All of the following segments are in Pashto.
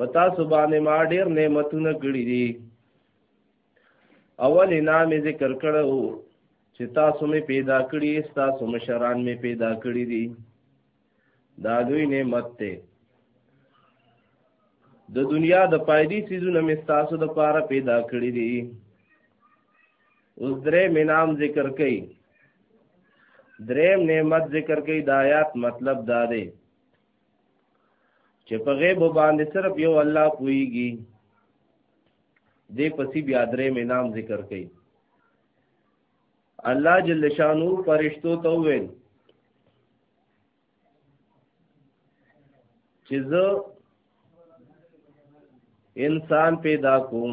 پتا سبانه ما ډیر نعمتونه کړی دي اول انعام ذکر کړو چې تاسو می پیدا کړی تاسو مشران می پیدا کړی دي دا دوی نعمت ته د دنیا د پایدی سیزونه می تاسو د پاره پیدا کړی دي اوس درې مینام ذکر کړي دریم نعمت ذکر کړي د آیات مطلب دا دی چې په غیب باندې صرف یو الله پويږي دې پسې بیا درې مې نام ذکر کړي الله جل شانو فرشتو ته وویل چې زه انسان پیدا کوم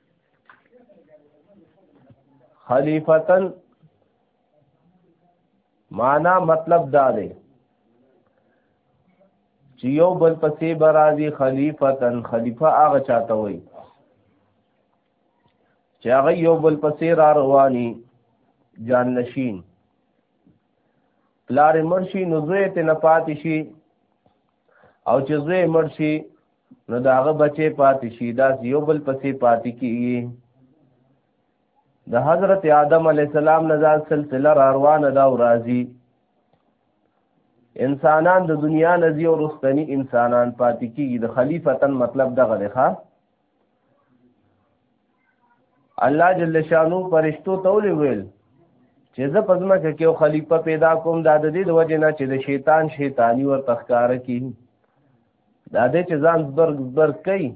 خلیفتن معنا مطلب دا دی چې یو بل پسې برازي خلیفتن خلیفہ هغه چاته وي چې هغه یو بل پسې را رواني جان نشین پلار مرشي نو زوی ته نه پاتې شي او چې زوی مرشي نو دا هغه بچي پاتې شي دا یو بل پسې پاتې کیږي د حضرت آدم علی السلام نه دا سلسله را روانه دا او راځي انسانان د دنیا نزی او رستنی انسانان پاتې کیږي د خلیفتن مطلب دغه دی ښا الله جل شانو پرشتو تول ویل چې زه پزما کې یو خلیفہ پیدا کوم دا د دې د وجه نه چې د شیطان شیطانی ور تخکار کی دا دې چې ځان زبر زبر کوي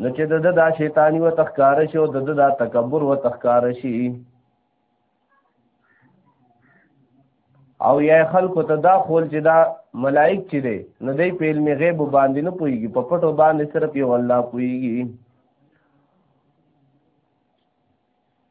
نو چې د دا شیطانی و تخکار شي او د دا تکبر و تخکار شي او یا خلکو ته دا خول چې دا ملائک چې دی نو دی په علم غیب باندې نه پويږي په پټو باندې صرف یو الله پويږي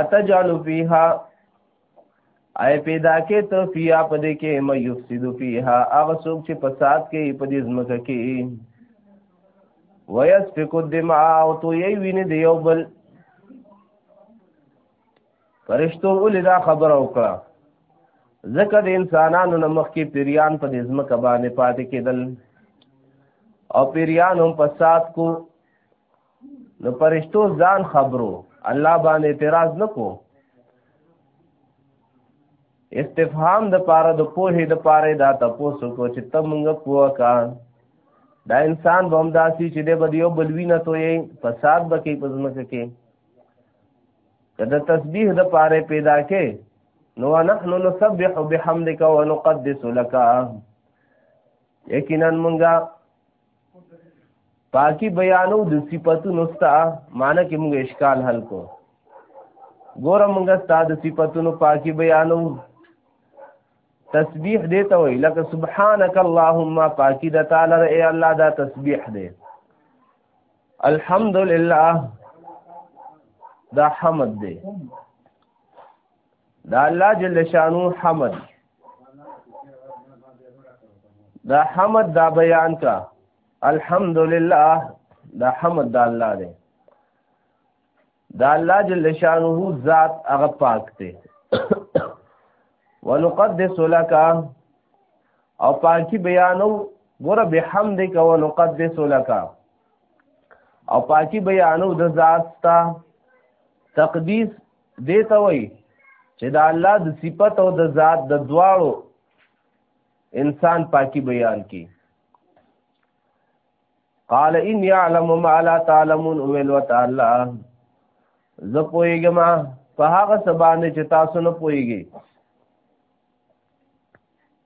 اتجعل فیها ای پیدا کې ته فیا په دې کې مې یفسد فیها هغه څوک چې فساد کوي په دې ځمکه کې ويسفك الدماء او تو یې ویني دی یو بل فرشتو ولې دا خبره وکړه ځکه د انسانانو نه مخکې پیریان په دې ځمکه باندې پاتې کېدل او پیریان هم فساد کو نو پرشتو ځان خبرو الله باندې اعتراض نکو استفهام د پاره د پوهې د پاره دا تاسو کو چې ته مونږ پوه کا دا انسان به هم داسي چې د بدیو بلوینه تو یې فساد بکې پزمک کې کله تسبیح د پاره پیدا کې نو نحن نسبح بحمدک ونقدس لك یقینا مونږه پاکی بیانو د صفاتونو ستا معنی کې موږ اشکال حل کو ګوره موږ ستا د صفاتونو پاکی بیانو تسبیح دی ته وی لکه سبحانك اللهم پاکی د تعالی ای الله دا تسبیح دی الحمدلله دا حمد دی دا الله جل شانو حمد دا حمد دا بیان کا الحمدللہ دا حمد دا الله دی دا الله جل شانه ذات هغه پاک دی ونقدس لك او پاکی بیانو ګور بحمدک ونقدس لك او پاکی بیانو د ذات تا تقدیس دې ته وایي چې د الله د صفت او د ذات د دواړو انسان پاکي بیان کی قال ان يعلم ما لا تعلمون اول وتعالى زه پويګم په هغه سبانه چې تاسو نه پويګي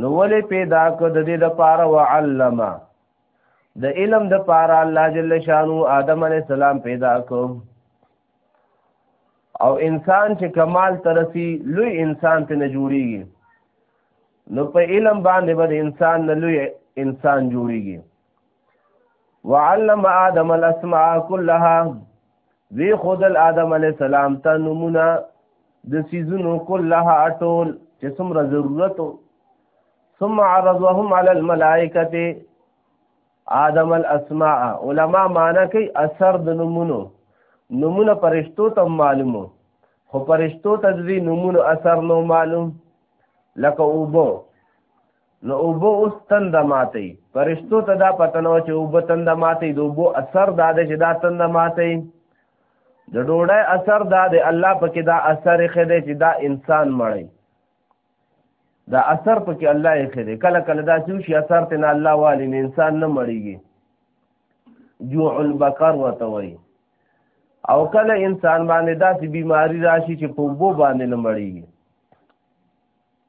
نو ولې پیدا کړ د دې د پاره وعلمه د علم د پاره الله جل شانو آدم علی السلام پیدا کو او انسان چې کمال ترسي لوی انسان ته نه جوړیږي نو په علم باندې به انسان نه لوی انسان جوړیږي وعلم آدم الاسماء كلها وی خود آدم علی السلام ته نمونه د سيزونو كلها ټول چې څومره ضرورت ثم عرضهم على الملائکه آدم الاسماء علما معنی کوي اثر د نمونه نمونه پرشتو ته معلومو خو پرشتو ته د نمونه اثر نو معلوم لکه اوبو نو اوبه اوس تند ماتي پرشتو ته دا پته نه چې اوبه تند ماتي د اوبو اثر دا دی چې دا تند ماتي د ډوډۍ اثر دا دی الله پکې دا اثر ښه دی چې دا انسان مړی دا اثر پکې الله یې ښه دی کله کله دا چې شي اثر ته نه الله والی نه انسان نه مړیږي جوع البقر وته وایي او کله انسان باندې داسې بیماری راشي چې په وبو باندې نه مړیږي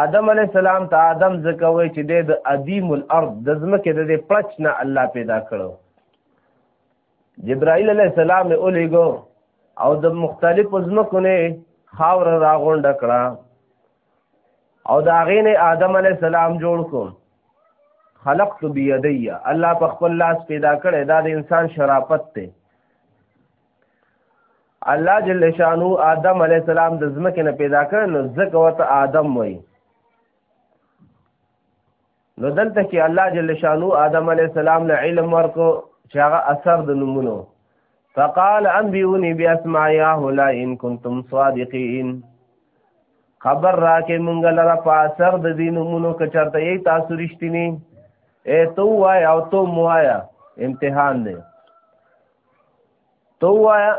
آدم علی السلام ته آدم زکوي چې د ادیم الارض د زمکه د پچ نه الله پیدا کړو جبرائیل علی السلام اولیګو او د مختلفو زمکو نه خاور راغونډ کړه او دا غینه آدم علی السلام جوړ کو خلقت بيدي الله په خپل لاس پیدا کړي دا د انسان شرافت ته الله جل شانو آدم علی السلام د زمکه نه پیدا کړ نو زکه وته آدم وای نو دلته کې الله جل شانو آدم علی السلام له علم ورکو چې هغه اثر د نمونو فقال انبئوني باسماء هؤلاء ان كنتم صادقين خبر را کې مونږ لره په اثر د دین مونږ کچرته یی تاسو رښتینی اے تو وای او تو موایا امتحان دی تو وایا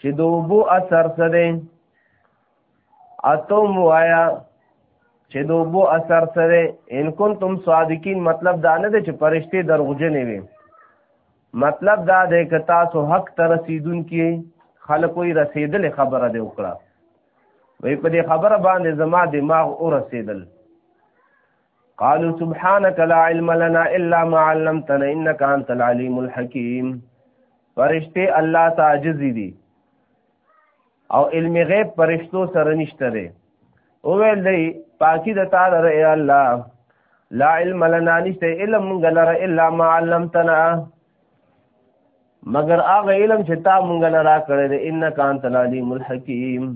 چې د وبو اثر څه دی اتم وایا چې د وبو اثر څه دی ان کنتم صادقین مطلب دا نه دی چې پرشته دروغجنې وي مطلب دا دی که تاسو حق ته رسیدون کې خلکو یې رسیدل خبره دی وکړه وی په دې خبره باندې زما دماغ او رسیدل قالوا سبحانك لا علم لنا الا ما علمتنا انك انت العليم الحكيم فرشتي الله تعجز دي او علم غیب پرشتو سره نشته دی او ویل دی پاکی د تعالی ر الله لا علم لنا نشته علم مونږ لره الا ما علمتنا مگر هغه علم چې تا مونږ نه را کړی دی انک انت العلیم الحکیم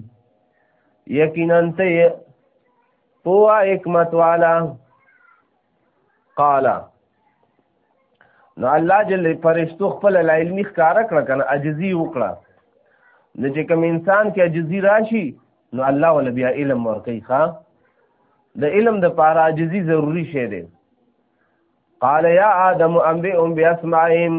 یقینا ته پوه حکمت والا قال نو الله جل فرشتو خپل علمي ښکارا کړ کنه عجزي وکړه نو چې کوم انسان کې عجزي راشي نو الله ول بیا علم ورکي ښا د علم د پاره عجزي ضروری شی دی قال یا آدم انبئهم باسمائهم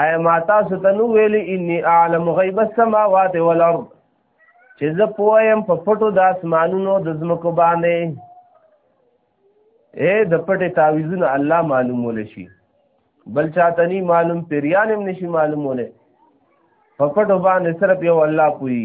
آیا ما تاسو ته نو ویل انی اعلم غیب السماوات والارض چې زه پوهیم په پټو د اسمانونو د ځمکو باندې اے د پټې تعویذونه الله معلومول شي بل چاته ني معلوم پیریان هم نشي معلومول په پټو باندې صرف یو الله پوي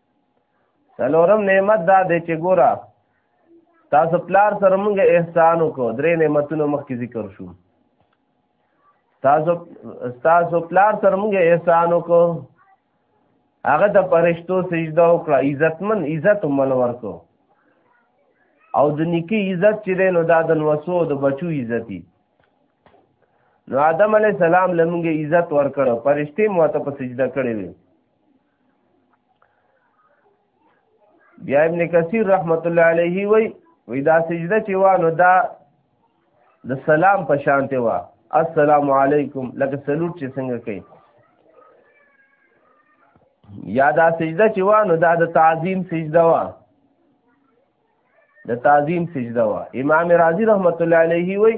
سلورم نعمت دا دی چې ګوره تاسو پلار سره موږ احسان وکړو درې نعمتونه مخکې ذکر شو تاسو تاسو پلار سره موږ احسان وکړو هغه د پرشتو سجده وکړه عزتمن عزت مل ورکو او د نیکی عزت چې دی نو دا د نوسو د بچو عزت دی نو آدم علی السلام لمږه عزت ورکړو پرشتي مو ته په سجده کړې وي بیا ابن کثیر رحمت الله علیه وی وی دا سجده چې وانو دا د سلام په شان ته وا السلام علیکم لکه سلوټ چې څنګه کوي یا دا سجده چې وانو دا د تعظیم سجده وا د تعظیم سجده وا امام رازی رحمت الله علیه وی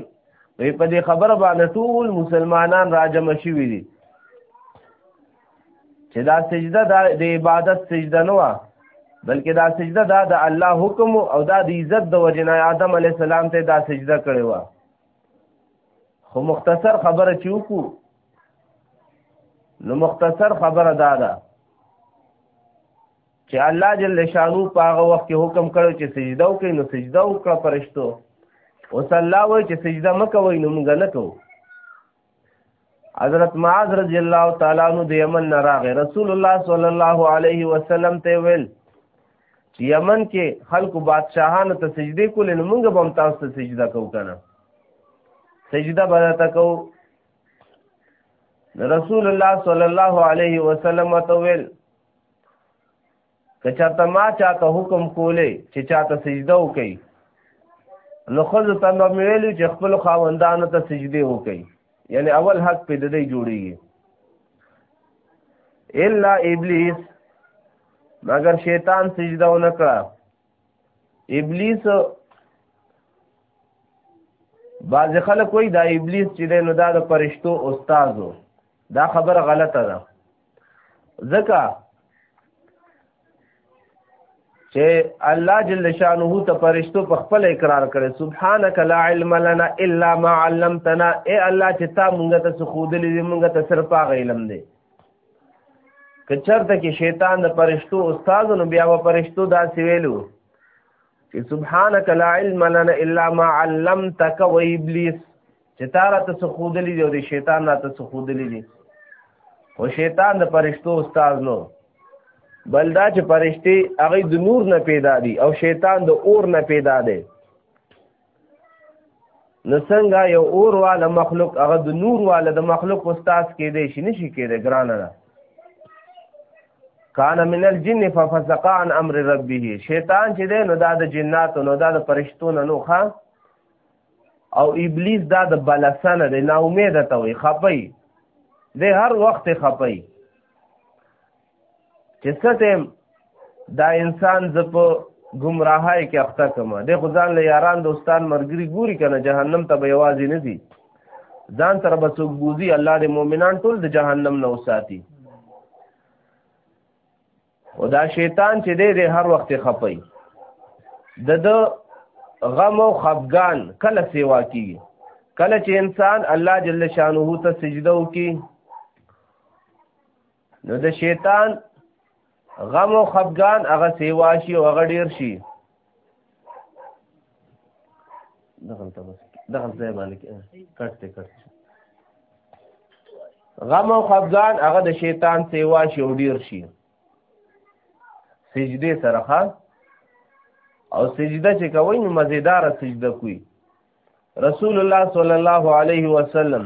وی په دې خبره باندې ټول مسلمانان راجم شوی دي چې دا سجده د عبادت سجده نه وا بلکې دا سجده دا د الله حکم او دا د عزت د وجنه آدم علی السلام ته دا سجده کړې و خو مختصر خبره چې وکړو نو مختصر خبره دا ده چې الله جل شانو په هغه وخت کې حکم کړو چې سجده وکړي نو سجده وکړه پرشتو او صلی الله وای چې سجده مکوي نو موږ نه کوو حضرت معاذ رضی الله تعالی عنہ د یمن نه راغی رسول الله صلی الله علیه وسلم ته ویل چې یمن کې خلکو بادشاهانو ته سجده کول نو موږ به تاسو ته سجده کوو کنه سجده به تا کوو رسول الله صلی الله علیه وسلم ته ویل که چاته ما چاته حکم کولې چې چاته سجده وکړي نو خود ته به ویلو چې خپل خاوندانو ته سجده وکړي یعنی اول حق په دې جوړیږي الا ابلیس مگر شیطان سجده و نکړه ابلیس بعض خلک وایي دا ابلیس چې دی نو دا د پرشتو استاد دا خبره غلطه ده ځکه چې الله جل شانه ته فرشتو په خپل اقرار کړي سبحانك لا علم لنا الا ما علمتنا اے الله چې تا مونږ ته سخودلې دې مونږ ته صرف هغه علم دی کچرته کې شیطان د فرشتو استاد نو بیا و فرشتو دا سویلو چې سبحانك لا علم لنا الا ما علمتك و ابلیس چې تا راته څه ښودلي دي او د شیطان راته څه ښودلي دي خو شیطان د فرشتو استاد نو بل دا چې فرشتې هغه د نور نه پیدا دي او شیطان د اور نه پیدا دی نو څنګه یو اور والا مخلوق هغه د نور والا د مخلوق استاد کېدی شي نشي کېدی ګرانه ده کان من الجن ففسق عن امر ربه شیطان چې دی نو دا د جناتو نو دا د فرشتو نه نوخه او ابلیس دا د بلسنه دی نا امید ته وي خپي د هر وخت خپي چې ستم دا انسان ز په گمراهی کې اخته کما د خدان له یاران دوستان مرګري ګوري کنه جهنم ته به یوازې نه دي ځان سره به څوک بوزي الله د مؤمنان ټول د جهنم نه وساتي او دا شیطان چې دی دی هر وخت خپي د د غم او خفګان کله سیوا کیږي کله چې انسان الله جل شانه ته سجده وکي نو د شیطان غم او خفګان هغه سیوا شي او هغه ډیر شي دغلته بس دغلته ځای باندې کټ ته کټ غم او خفګان هغه د شیطان سیوا شي او ډیر شي سجده سره خان او سجده چې کوي نو مزیدار سجده کوي رسول الله صلی الله علیه وسلم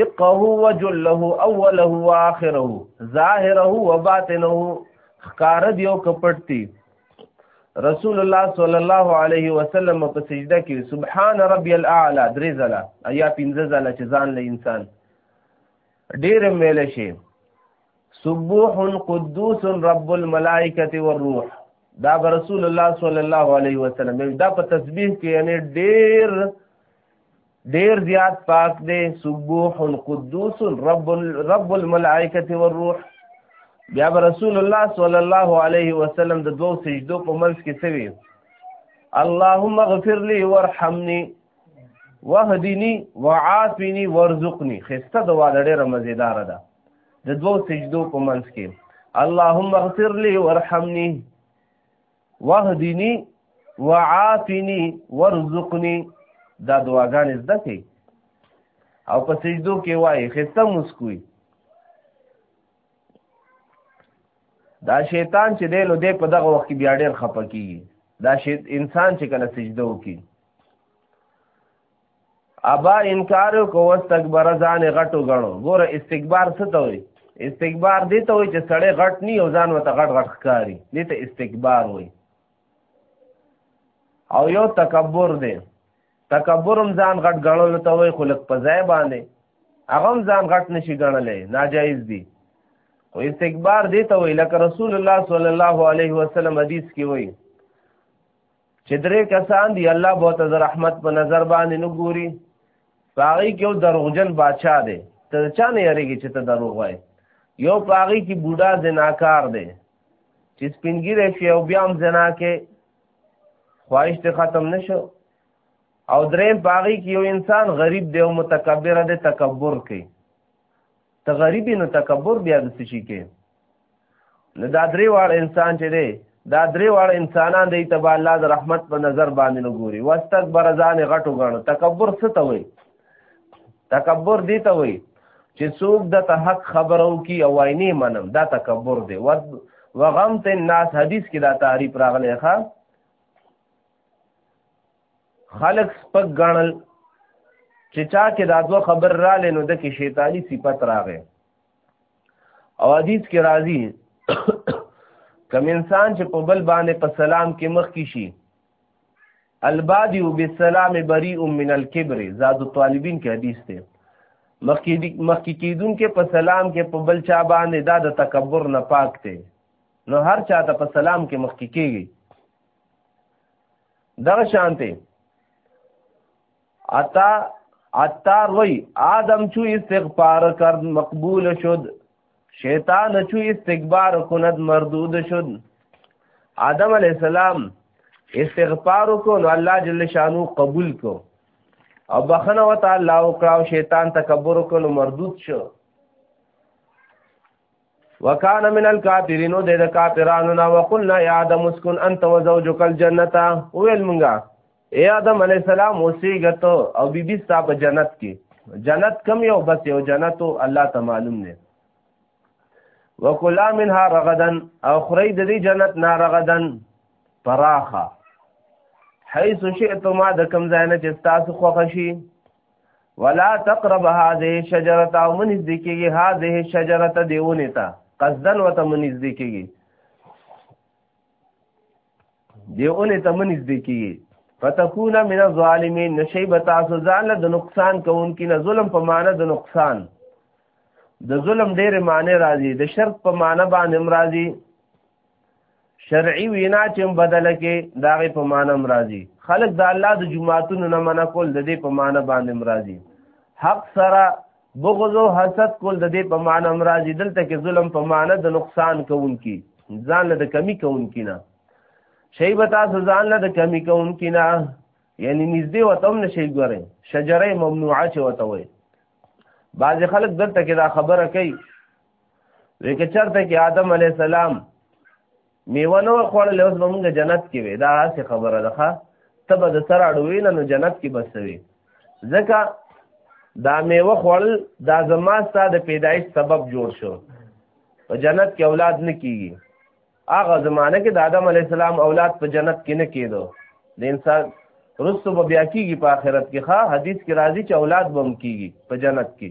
دقه وجله اوله واخره ظاهره وباطنه خکار دیو کپټتی رسول الله صلی الله علیه وسلم په سجده کې سبحان ربی الاعلى درې ځله یا پنځه ځله چې ځان له انسان ډېر ویل شي سبوح قدوس رب الملائکه والروح دا رسول الله صلی الله علیه وسلم دا په تسبیح کې یعنی ډېر ډیر زیات پاک دی سبوح قدوس رب رب الملائکه والروح بیا رسول الله صلی الله علیه وسلم د دوو سجدو په منځ کې سوي اللهم اغفر لي وارحمني وهدني وعافني وارزقني خسته دوا ډیره مزیدار ده د دوو سجدو په منځ کې اللهم اغفر لي وارحمني وهدنی وعافنی ورزقنی دا دعاګانې زده کړئ او په سجدو کې وایي خسته مسکوي دا شیطان چې دی نو دی په دغه وخت کې بیا ډېر خپه کېږي دا شیط انسان چې کله سجده وکړي ابا انکار کو واستكبر ځان غټو غړو ګوره استکبار څه ته وي استکبار دې ته وي چې سړی غټ نی او ځان وته غټ غټ ښکاری دې ته استکبار وي او یو تکبر دی تکبرم ځان غټ غړل ته وي خلک په ځای باندې هغه ځان غټ نشي غړلې ناجایز دي او استکبار دې ته وي لکه رسول الله صلی الله علیه وسلم حدیث کې وایي چې درې کسان دی الله به ته رحمت په نظر باندې نه ګوري پاغي کې یو دروغجن بادشاہ دی ته چا نه یریږي چې ته دروغ وای یو پاغي کې بوډا زناکار دی چې سپینګیره شي او بیا هم زنا کې خواهش ته ختم نشو او دریم پاغي کې یو انسان غریب دی او متکبر دی تکبر کوي ته غریبی نو تکبر بیا د څه شي کې نو دا درې واړه انسان چې دی دا درې واړه انسانان دی ته به الله د رحمت په نظر باندې نه ګوري واستکبر ځان غټو غاڼو تکبر څه ته وایي تکبر دی ته وایي چې څوک د ته حق خبرو کی او ویني منم دا تکبر دی وغم ته الناس حدیث کې دا تعریف راغلی ښا خلق سپک غنل چې چا کې دا دوه خبر را لینو د کې شیطانی صفت راغې او حدیث کې راځي کم انسان چې په بل باندې په سلام کې مخ کې شي البادی بالسلام بری من الكبر زاد الطالبین کې حدیث دی مخکې کیدون کې په سلام کې په بل چا باندې دا د تکبر نه پاک دی نو هر چا ته په سلام کې مخکې کیږي دغه شانته عطا عطار وی آدم چو استغفار کرد مقبول شد شیطان چو استکبار کند مردود شد آدم علیہ السلام استغفار کو نو الله جل شانو قبول کو او بخنه وته الله او کړه شیطان تکبر کو نو مردود شو وکان من الکافرین او د کافرانو نا وقلنا یا آدم اسکن انت وزوجک الجنه ویل مونږه اے آدم علی السلام اوسېګت او بیبي ستا په جنت کې جنت کم یو بس یو جنت الله ته معلوم دی وکلا منها رغدن او خری د دې جنت نا رغدن پراخه حيث شئتما د کم ځای نه چې تاسو خوښ شي ولا تقرب هذه شجرته او منځ دي کېږي هذه شجرته دیونه ته قصدن وته منځ دي کېږي دیونه ته منځ دي کېږي فتكون من الظالمين نشيب تاسو ځان له نقصان کوونکی نه ظلم په معنی د نقصان د ظلم ډېر معنی راځي د شرط په معنی باندې راځي شرعي وینا چې بدل کې دا غي په معنی مرাজি خلق د الله د جمعاتونو نه منع کول د دې په معنی باندې مرাজি حق سره بغض او حسد کول د دې په معنی مرাজি دلته کې ظلم په معنی د نقصان کوونکی ځان له د کمی کوونکی نه شی به تاسو ځان له د کمی کوونکی نه یعنی نږدې وته هم نشي ګورئ شجره ممنوعه چې وته وي بعضې خلک دلته کې دا خبره کوي لکه چرته کې آدم علی السلام میوه نو خوړل اوس به موږ جنت کې وې دا څه خبره ده ښا ته به د سر اړوي نه نو جنت کې بسوي ځکه دا میوه خوړل دا زما ستا د پیدایش سبب جوړ شو په جنت کې اولاد نه کیږي هغه زمانه کې د آدم علی السلام اولاد په جنت کې نه کېدو د انسان رسو به بیا کیږي په آخرت کې ښا حدیث کې راځي چې اولاد بم کیږي په جنت کې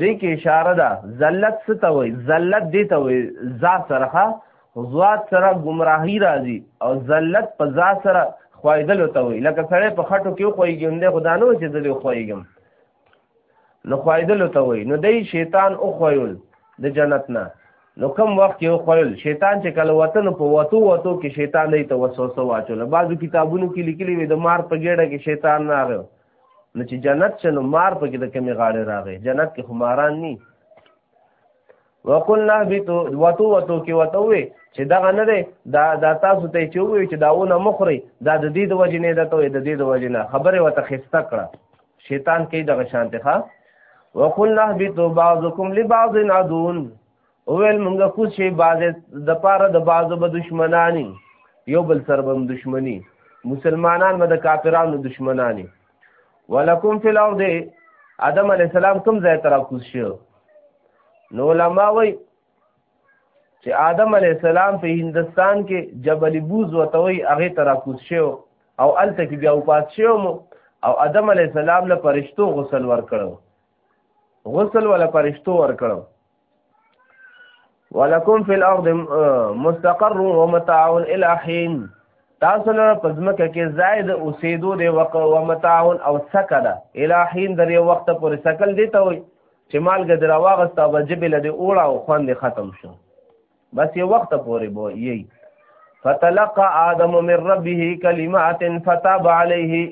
دې کې اشاره ده ذلت څه ته وایي ذلت دې ته وایي ذا سره ذات سره گمراهی راځي او ذلت په ذا سره خوایدل ته وایي لکه سړی په خټو کې خوایږي هم دې خدا نه چې دې خوایږم نو خوایدل ته وایي نو دې شیطان او خوایل د جنت نه نو کم وخت یو خوړل شیطان چې کله وطن په وتو وتو کې شیطان دی ته وسوسه واچول بعضو کتابونو کې لیکلي وي د مار په ګېډه کې شیطان نه راغی نو چې جنت چې نو مار پکې د کمی غاړې راغی جنت کې خماران ني وقلنا بتو وتو وتو کې وتو وي چې دا نه دی دا دا تاسو ته چې وي چې داونه مخري دا د دې د وجې نه ده ته د دې د وجې نه خبره وته خسته کړه شیطان کې دغه شانته ښا وقلنا بتو بعضکم لبعض عدون وویل مونږ کوز شي بعض د پاره د بعضو به دشمنانی یو بل سره به دشمنی مسلمانان به د کافرانو دشمنانی ولکم فی الارض آدم علی السلام کوم ځای تر کوز شي نو علما وای چې آدم علی السلام په هندستان کې جبل بوز وته وای هغه تر کوز شي او الته کې بیا وپات شي او آدم علی السلام له پرشتو غسل ورکړو غسل ولا پرشتو ورکړو ولکم فی الارض مستقر و متاع الى حين تاسو لپاره پزمکه کې زائد اوسېدو دی وق او متاع او سکه ده الی حين درې وخت پورې سکل دی ته وي چې مالګه دراواغست او جبه لدی اوړه او خوند ختم شو بس یو وخت پورې بو یی فتلقى آدم من ربه كلمات فتاب عليه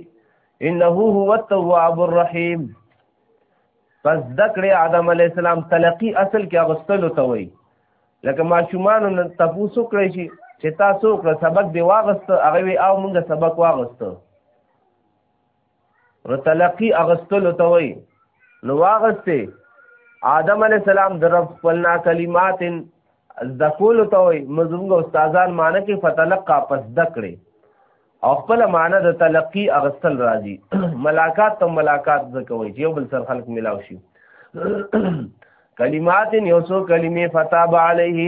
انه هو التواب الرحيم پس دکړې آدم علی السلام تلقی اصل کې اغستلو ته وای لکه ماشومان نن تاسو کړی شي چې تاسو کړه سبق دی واغست هغه وی او موږ سبق واغست نو تلقی اغستلو ته وای نو واغسته آدم علی السلام در خپلنا کلمات ذکول ته وای مزمګ استادان معنی کې فتلقا پس دکړې او خپل معنی د تلقی اغستل راځي ملاقات ته ملاقات زکوي چې یو بل سره خلق ملاو شي کلمات یوسو کلمې فتاب علیه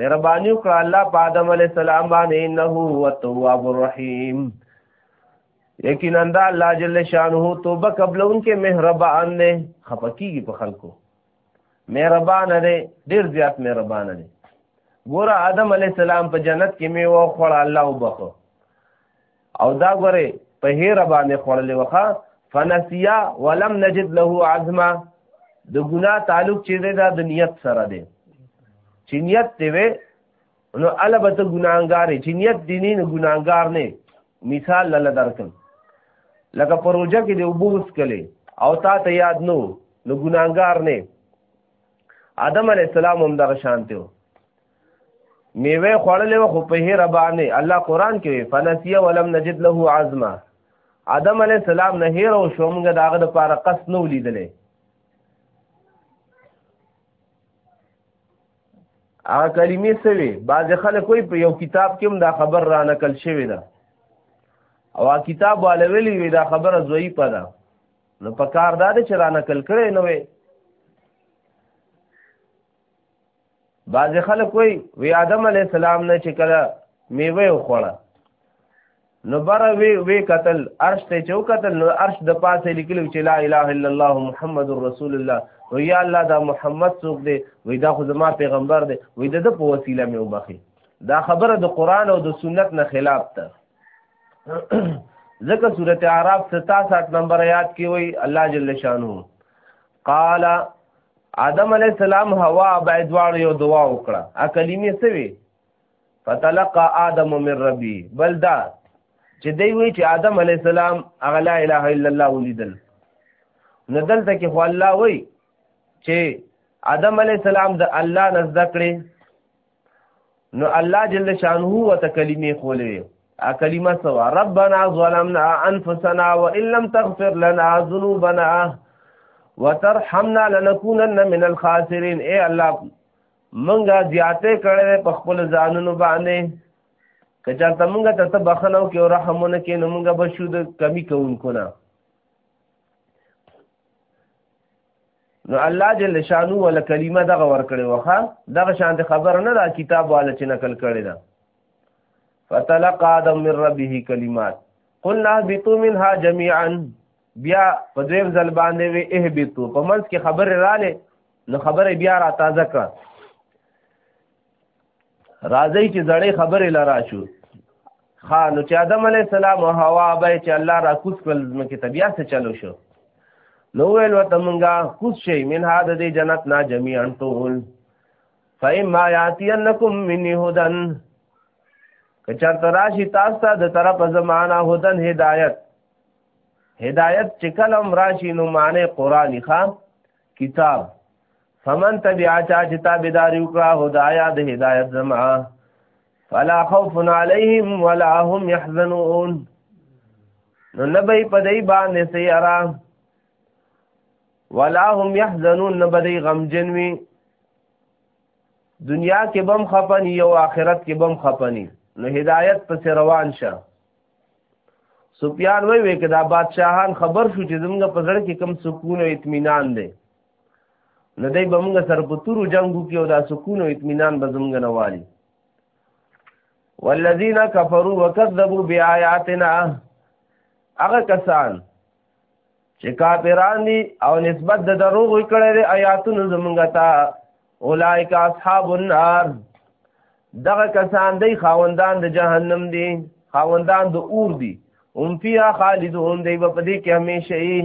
مهرباني وکړه الله په آدم علی السلام باندې انه هو التواب الرحیم یقینا الله جل شانه توبه قبلون کې مهربان دی خپکیږي په خلکو مهربان دی ډیر زیات مهربان دی ګوره آدم علی السلام په جنت کې میوه خوړه الله وبخو او دا ګوره په هیر باندې خوړلې وخه فنسیا ولم نجد له عزما د ګناه تعلق چې دی دا د نیت سره دی چې نیت دی وې نو اله به ته ګناهګار چې نیت دې نه نو ګناهګار نه مثال لاله درکم لکه پروژه کې دی وبوس کله او تا ته یاد نو نو ګناهګار نه آدم علی السلام هم دغه شانته و میوه خوړلې و خو په هر باندې الله قران کې فنسیه ولم نجد له عزما آدم علی السلام نه هیر او شومګه داغه د پاره قص نو لیدلې هغه کلمې سوي بعض خلک کوئی په یو کتاب کې هم دا خبر را نقل شوی ده او کتاب والا ویلی وی دا خبره زوی په ده نو په کار دا چې را نقل کړي نو وي بعض خلک وی وی آدم علی السلام نه چې کله میوه وخوړه نو بره وی وی قتل عرش ته چو قتل نو عرش د پاسه لیکلو چې لا اله الا الله محمد رسول الله و یا الله دا محمد څوک دی وی دا خو زما پیغمبر دی وی د په وسیله مې وبخي دا خبره د قران او د سنت نه خلاف ده ځکه سورته اعراف 67 نمبر آیات کې وی الله جل شانو قال آدم علی السلام هوا بيدوار یو دعا وکړه ا کلمې څه وی فتلقى آدم من ربي بل دا چې دی وی چې آدم علی السلام هغه لا اله الا الله ولیدل نو دلته کې خو الله وی چې آدم علی السلام د الله نزد کړي نو الله جل شانه وت کلمې خولې ا کلمه سوا ربنا ظلمنا انفسنا وان لم تغفر لنا ذنوبنا وترحمنا لنكونن من الخاسرين اے الله منګه زیاته کړې په خپل ځانونو باندې کچا ته منګه ته بخنو کې او رحمونه کې نو منګه بشو د کمی کوونکو نه نو الله جل شانو ول کلمه دغه ور کړې وخه دغه شان خبر نه دا کتاب والا چې نقل کړی دا فتلقى آدم من ربه كلمات قلنا اهبطوا منها جميعا بیا په دویم ځل باندې وی اهبطوا په منځ کې خبر رااله نو خبره بیا را تازه کړه راځي چې زړې خبره لرا شو ها نو چې آدم علی السلام او حوا به چې الله را کوس کول زمکه طبيعت څخه چلو شو نو ویل وته مونږه کوس شي من هاد دې جنت نا جميعا طول فإما يأتينكم مني هدى کچر تراشی تاسو ته د طرف زمانہ هدن هدایت هدایت چې کلم راشي نو معنی قرآنی خام کتاب فمن تبعا چا چې تابعداري وکړه هدايا د هدايت زما فلا خوف عليهم ولا هم يحزنون نو نبي پدای باندې سيارا ولا هم يحزنون نبدي غم جنوي دنیا کې بم خپنی او آخرت کې بم خپنی نو هدایت پس روان شه سفیان وی وی کدا بادشاہان خبر شو چې زمونږ په زړه کې کم سکون او اطمینان دی نه دی به مونږ سر په تورو جنگو کې او دا سکون او اطمینان به زمونږ نه والی والذین کفروا وکذبوا بیااتنا هغه کسان چې کافران دي او نسبت د دروغ کړي دي آیاتونو زمونږ ته اولایک اصحاب النار دغه کسان دی خاوندان د جهنم دي خاوندان د اور دي هم فیها خالدون دی په دې کې همیشه یې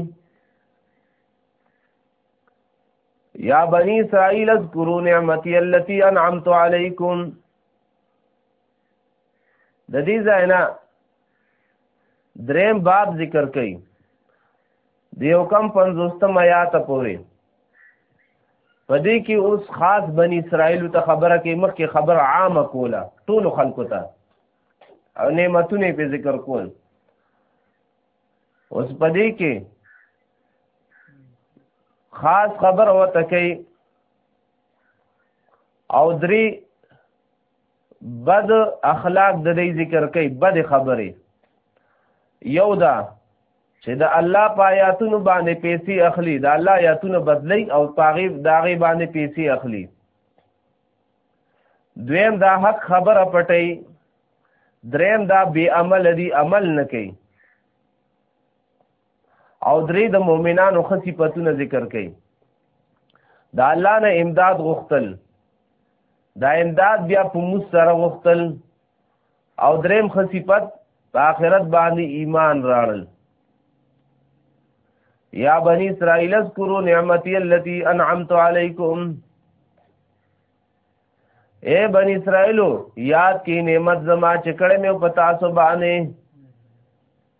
یا بنی اسرائیل اذکروا نعمتي التي انعمت علیکم د دې ځای نه دریم باب ذکر کړي د یو کم پنځوستم آیات پورې په دې کې اوس خاص بنی اسرائیل ته خبره کې مخکې خبر عامه کوله ټول خلکو ته او نعمتونه په ذکر کول اوس په دې کې خاص خبر وته کوي او درې بد اخلاق د دې ذکر کوي بد خبره یو دا چې د الله په آیاتونو باندې پیسې اخلي د الله آیاتونه بدلی او پاغي داغي باندې پیسې اخلي دویم دا حق خبره پټي دریم دا بی عمل دی عمل نه کوي او درې د مؤمنانو ښه صفاتونه ذکر کړي د الله نه امداد غوښتل دا امداد بیا په موږ سره غوښتل او دریم ښه صفت په آخرت باندې ایمان راړل یا بنی اسرائیل اذکروا نعمتي التي انعمت علیکم اے بنی اسرائیلو یاد کی نعمت زما چې کړه مې په تاسو باندې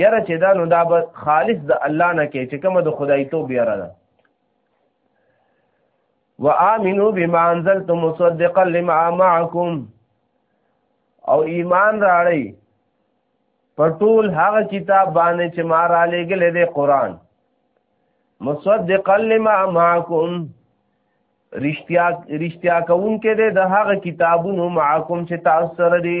یره چې دا نو دا به خالص د الله نه کې چې کومه د خدای توب یره ده وآمنوا بما انزلت مصدقا لما معكم او ایمان راړی په ټول هغه کتاب باندې چې ما را لېګلې دی قران مصدقا لما معكم رشتیا رشتیا کوونکې دی د هغه کتابونو معكم چې تاسو سره دي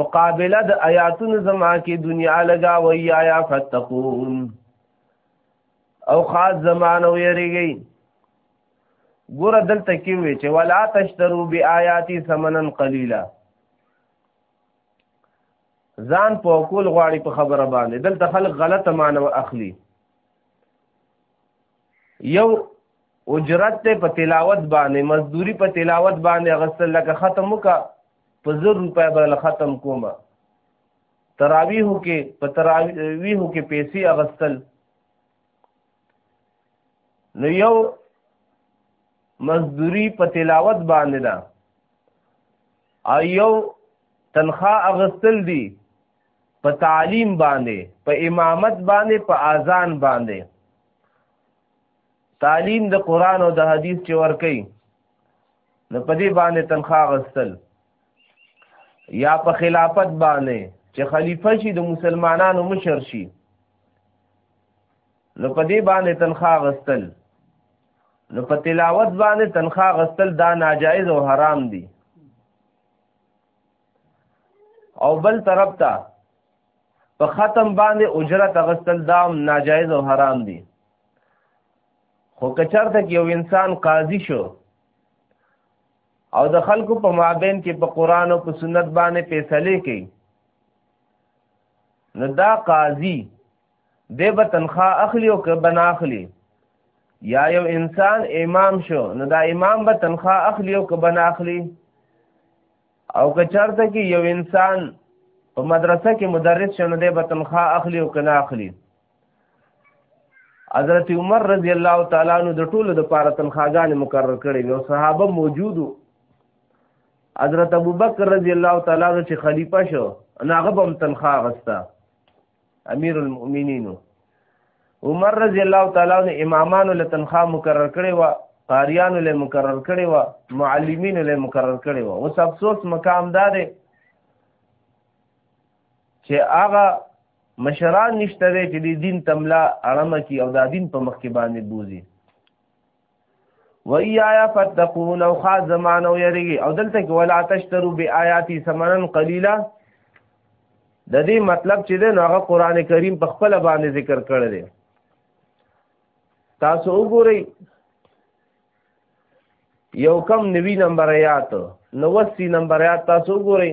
مقابله د آیاتونو زما کې دنیا لگا ویا یا فتقون او خاص زمانو یریږي ګور دلته کې وی چې ولا تشترو بیااتی ثمنن قلیلا ځان په کول غواړي په خبره باندې دلته خلک غلطه معنی اخلي یو اجرت ته په تلاوت باندې مزدوری په تلاوت باندې غسل لکه ختم وکا په زر روپۍ به ختم کوم تراویحو کې په تراویحو کې پیسې اغستل نو یو مزدوری په تلاوت باندې ده او یو تنخوا اغستل دي په تعلیم باندې په امامت باندې په اذان باندې تعلیم د قران او د حدیث چې ور کوي نو په دې باندې تنخوا غستل یا په خلافت باندې چې خلیفہ شي د مسلمانانو مشر شي نو په دې باندې تنخوا غستل نو په تلاوت باندې تنخوا غستل دا ناجایز او حرام دي او بل طرف ته په ختم باندې اجرت غستل دا ناجایز او حرام دي خو که چرته کې یو انسان قاضي شو او د خلکو په مابین کې په قران او په سنت باندې فیصله کوي نو دا قاضي د به تنخواه اخلي او که بنا اخلي یا یو انسان امام شو نو دا امام به تنخواه اخلي او که بنا اخلي او که چرته کې یو انسان په مدرسه کې مدرس شنو دی به تنخواه اخلي او که نه اخلي حضرت عمر رضی الله تعالی عنہ د ټولو د پاره تنخواګانې مقرر کړې او صحابه موجودو حضرت ابوبکر رضی الله تعالی عنہ چې خلیفہ شو ناغه بم تنخوا غستا امیر المؤمنین عمر رضی الله تعالی عنہ امامانو له تنخوا مقرر کړې و قاریانو له مقرر کړي و معلمین له مقرر کړي و اوس افسوس مقام دا دی چې هغه مشران نشته دی چې د دین تملا اړمه کی او دا دین په مخ کې باندې بوزي و ایایا فتقون او خاص زمان او یریږي او دلته کې ولا تشترو بی آیاتی ثمنن قلیلا د دې مطلب چې دی نو هغه قران کریم په خپل باندې ذکر کړی دی تاسو وګورئ یو کم نوی نمبر آیات نو وسی نمبر آیات تاسو وګورئ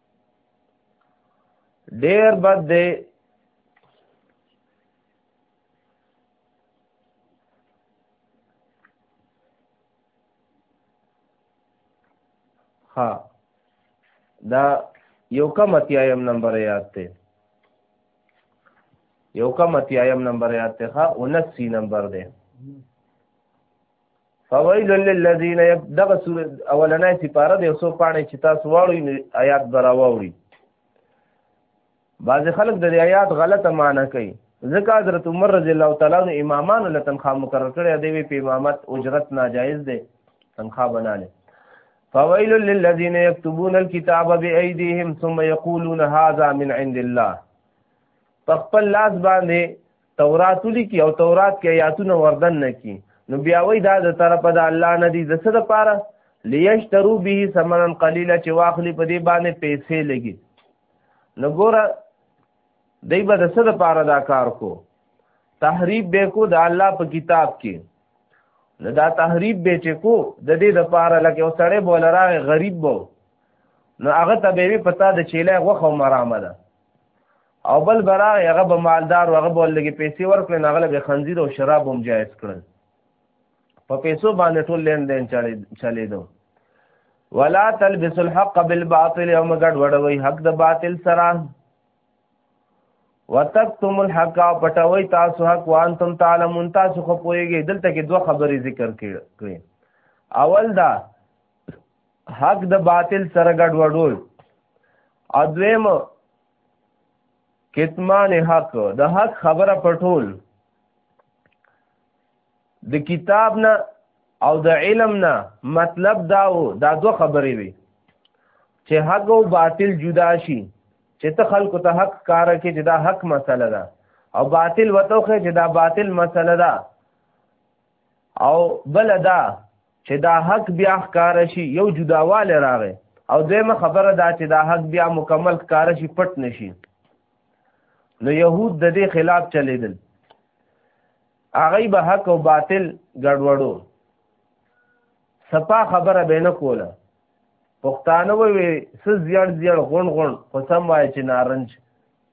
ډیر بد دی ها دا یو کم اتیایم نمبر یاد ته یو کم اتیایم نمبر یاد ته ها 79 نمبر دی فویل للذین دغه سورې اولنې سپاره د یوسف پاڼې چې تاسو واړوي آیات براوړي بعض خلک د آیات غلطه معنی کوي ځکه حضرت عمر رضی الله تعالی عنہ امامانو له تنخواه مقرر کړی دی وی په امامت اجرت ناجایز دی تنخواه بناله فویل للذین یكتبون الكتاب بأيديهم ثم يقولون هذا من عند الله تخپل لاس باندې تورات ولیکي او تورات کې آیاتونه وردن نه کی نو بیا وای دا د طرفه د الله نه دی د څه لپاره لیشترو به ثمنا قلیلا چې واخلي په دې باندې پیسې لګي نو ګوره دی به د څه لپاره دا کار کو تحریف به کو د الله په کتاب کې نو دا تحریف به چې کو د دې د پاره لکه او سړی بوله راغی غریب بو نو هغه ته به وی پتا د چیلې غوخه مرامه ده او بل براغ هغه به مالدار هغه به لګي پیسې ورکړي نه غلبه خنزیر او شراب هم جایز کړل په پیسو باندې ټول لین دین چلی دو ولا تلبس الحق بالباطل او مګډ وډوي حق د باطل سره وتکتم الحق او پټوي تاسو حق وانتم تعلمون تاسو خو پويږئ دلته کې دوه خبرې ذکر کړې اول دا حق د باطل سره ګډوډول ادویم کتمان حق د حق خبره پټول د کتاب نه او د علم نه مطلب دا و دا دو خبرې وي چې حق او باطل جدا شي چې ته خلکو ته حق کار کې چې دا حق مسله ده او باطل وتوخه چې دا باطل مسله ده او بل دا چې دا حق بیا ښکار شي یو جداواله راغی او دیمه خبره دا چې دا حق بیا مکمل ښکار شي پټ نشي نو يهود د دې خلاف چلیدل هغه به حق او باطل ګډوډو سپا خبره به نه کوله پښتانه وي سز زیړ زیړ غون غون خو سم وای چې نارنج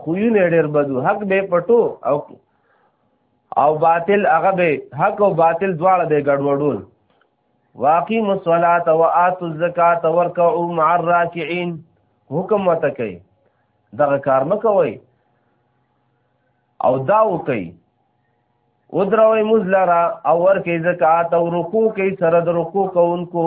خویونه ډېر بدو حق به پټو او او باطل هغه به حق او باطل دواړه به ګډوډول واقیم الصلاة و آتو الزکاة ورکعو مع الراکعین حکم وته کوي دغه کار مکوئ او دا وکئ ودروي مزلرا او ورکه زکات او رکوع کوي سره د رکوع کوونکو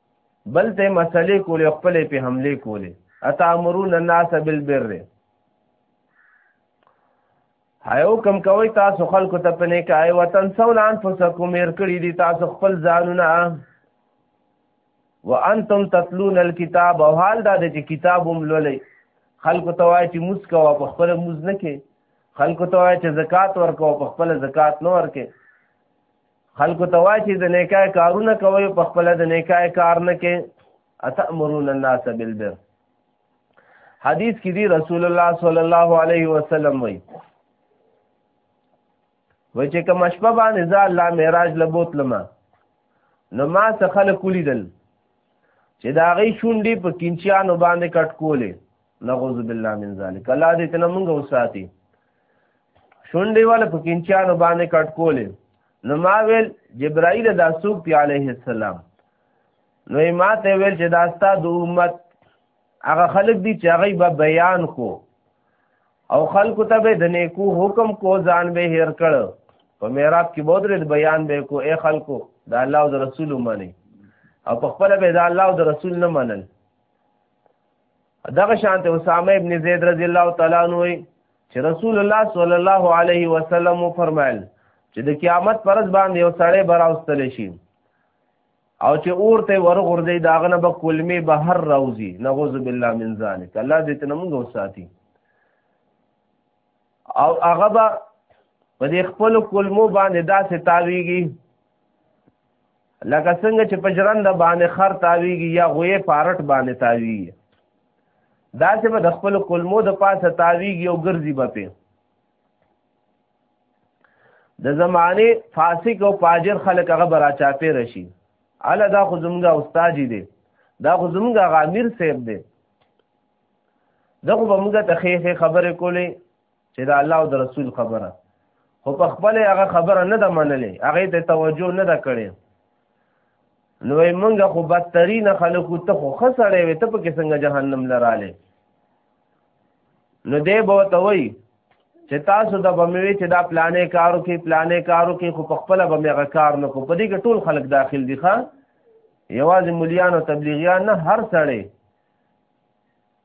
بل ته مسلې کولې خپل په حمله کولې اتامرون الناس بالبر هايو کم کوي تاسو خلکو ته پنه کوي وطن سول انفسکم ير کړی دي تاسو خپل ځانونه وانتم تتلون الكتاب او حال دا چې کتاب هم لولئ خلکو ته وایي چې موس کوه په خپل موس نه کې خلکو ته وایي چې زکات ورکوه په خپل زکات نه ورکې خلکو ته وایي چې د نیکای کارونه کوئ په خپله د نیکای کار نه کوي اتأمرون الناس بالبر حدیث کې دی رسول الله صلی الله علیه وسلم وایي و چې کوم شپه باندې ځا الله معراج لبوت لما نو ما څه خلک ولیدل چې دا غي شونډې په کینچیانو باندې کټ کولې نعوذ بالله من ذلک الله دې تنه مونږ وساتي شونډې والا په کینچانو باندې کټ کولې نو ما ویل جبرائیل دا سوق دی علیه السلام نو ما ته ویل چې دا ستا د امت هغه خلک دي چې هغه به بیان کو او خلکو ته به د نیکو حکم کو ځان به هیر کړ په میراب کې بود رد بیان به کو اے خلکو دا الله او رسول منی او په خپل به دا الله او رسول نه منل دغه شانت اسامه ابن زید رضی الله تعالی عنہ چې رسول الله صلی الله علیه وسلم فرمایل چې د قیامت پرز باندې یو سړی براوستل شي او چې اور ته ورغورځي داغه نه به کلمې بهر راوځي نعوذ بالله من ذلک الله دې تنه موږ وساتي او هغه به په دې خپل کلمو باندې داسې تاویږي لکه څنګه چې په ژرنده باندې خر تاویږي یا غوې پارټ باندې تاویږي دا چې به د خپل کلمو د پاسه تاویږي او ګرځي به پې د زمانه فاسق او فاجر خلک هغه برا چاپې رشي اله دا خو زمونږ استاد دی دا خو زمونږ غامیر صاحب دی دغه به موږ ته خې خبرې کولې چې دا الله او د رسول خبره خو په خپل هغه خبره نه ده منلې هغه ته توجه نه ده کړې نو موږ خو بدترین خلکو ته خو خسړې وي ته په کې څنګه جهنم لراله نو دې به ته وای چې تاسو د بموي چې دا پلانې کارو کې پلانې کارو کې خو په خپل به مې کار نه کو په دې کې ټول خلک داخل دي ښا یوازې مليان او تبلیغیان نه هر سړی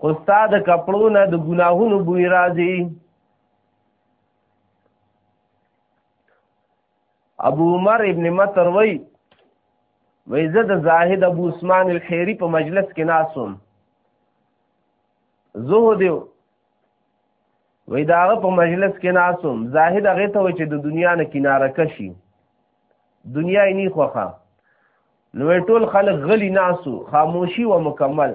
خو ستا د کپړو نه د ګناهونو بوی راځي ابو عمر ابن مطر وی وی زه د زاهد ابو عثمان الحیری په مجلس کې ناسوم زهد وی دا په مجلس کې ناسوم زاهد هغه ته وی چې د دنیا نه کناره کشي دنیا یې نه خوخه نو ټول خلک غلی ناسو خاموشي و مکمل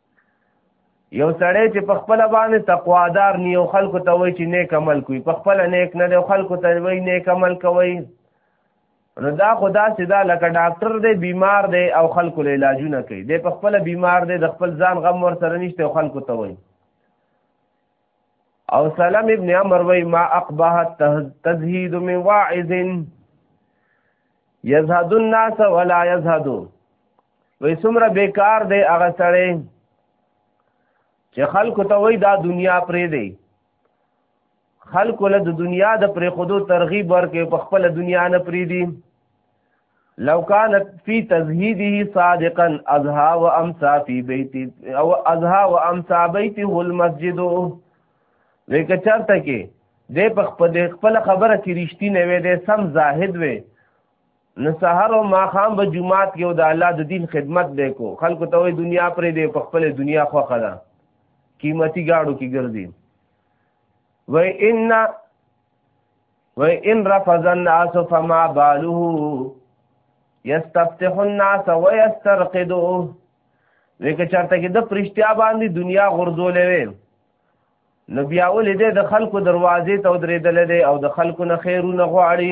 یو سړی چې په خپل باندې تقوادار نه یو خلکو ته وای چې نیک عمل کوي په خپل نیک نه دی خلکو ته وای نیک عمل کوي نو دا خدا سیدا لکه ډاکټر دی بیمار دی او خلکو له علاجونه کوي دی په خپل بیمار دی د خپل ځان غم ور سره نشته خلکو ته وای او سلام ابن عمر وای ما اقبه تزهید من واعظ یزهد الناس ولا یزهدون وې څومره بیکار دی هغه سړی چې خلکو ته وای دا دنیا پرې دی خلکو له د دنیا د پرې خودو ترغیب ورکې په خپل دنیا نه پرې دی لو كانت في تزهيده صادقا اذها وامسا في بيتي او اذها وامسا بيته المسجد وکړه چرته کې د په خپل خبره کې رښتینه وي د سم زاهد وي نو سحر او ماخام به جمعات کې او د الله د دین خدمت به کو خلکو ته وي دنیا پرې دی په خپل دنیا خوخه ده قیمتي گاډو کې ګرځي و ان و ان رفض الناس فما باله یستفتح الناس ويسترقدوه وکه چرته کې د پرشتیا باندې دنیا غرزولې وي نو بیا ولې د خلکو دروازې ته درېدلې او د خلکو نه خیرونه غواړي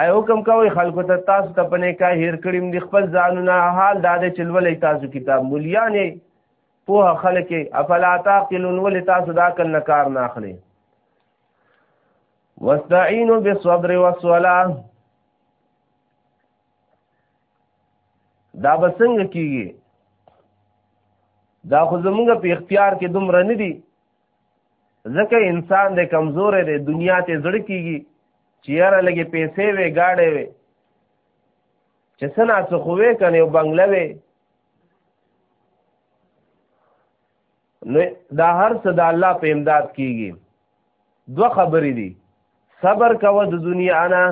آی حکم کوي خلکو ته تاسو ته په نکاح هیر کړیم دي خپل ځانونه حال دا دی چې ولې تاسو کتاب مليانې پوهه خلک افلا تعقلون ولې تاسو دا کل نه کار نه اخلي واستعینوا بالصبر والصلاه دا بسنګ کیږي دا خو زمونږ په اختیار کې دومره نه دي ځکه انسان د کمزور دی دنیا ته زړه کیږي چې یاره لګې پیسې وې گاډې وې چې سنا څه خوې کنه یو بنگله وې نو دا هر څه د الله په امداد کیږي دوه خبرې دي صبر کوه د دنیا نه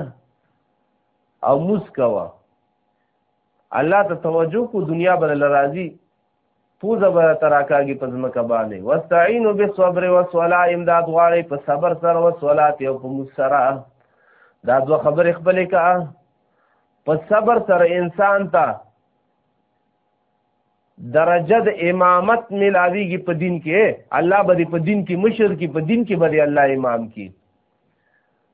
او موس کوه الله ته توجه کو دنیا بدل راځي پوزه به تراکاږي په ځمکه باندې واستعینوا بالصبر والصلاه امداد غواړي په صبر سره او صلات او په مسره دا دوه خبرې خپلې کا په صبر سره انسان ته درجه د امامت ملاویږي په دین کې الله به په دین کې مشر کې په دین کې به الله امام کې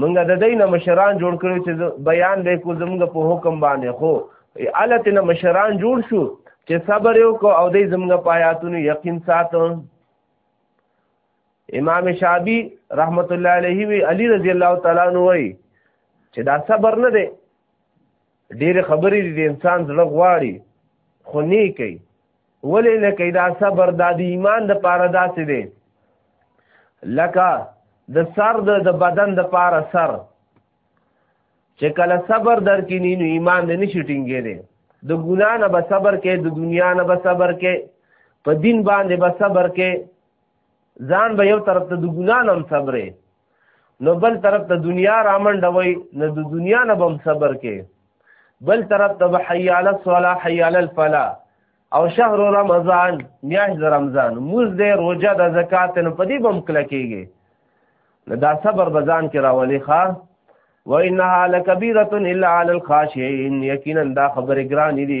منګه د دین مشران جوړ کړو چې بیان به کو زمګ په حکم باندې خو الته نه مشران جوړ شو چې صبر یو کو او د زمګ پایاتونو یقین ساتو امام شابی رحمت الله علیه وی علی رضی الله تعالی عنہ وی چې دا صبر نه دی ډېر خبرې د انسان زړه غواړي خو نه کوي ولې نه کوي دا صبر دا د ایمان د پاره داسې دی لکه د سر د بدن د پاره سر چې کله صبر درکینی نو ایمان دې نشي ټینګې دی د ګنا نه به صبر کې د دنیا نه به صبر کې په دین باندې به صبر کې ځان به یو طرف ته د ګنا نه هم صبرې نو بل طرف ته دنیا رامنډوي نو د دنیا نه به هم صبر کې بل طرف ته به حی علی الصلاة حی علی الفلاح او شهر رمضان میاش د رمضان موز دې روزه د زکات نه پدی بم کله کېږي نو دا صبر بزان کې راولي ښا و انها لکبیره الا علی الخاشعين یقینا دا خبره ګران دي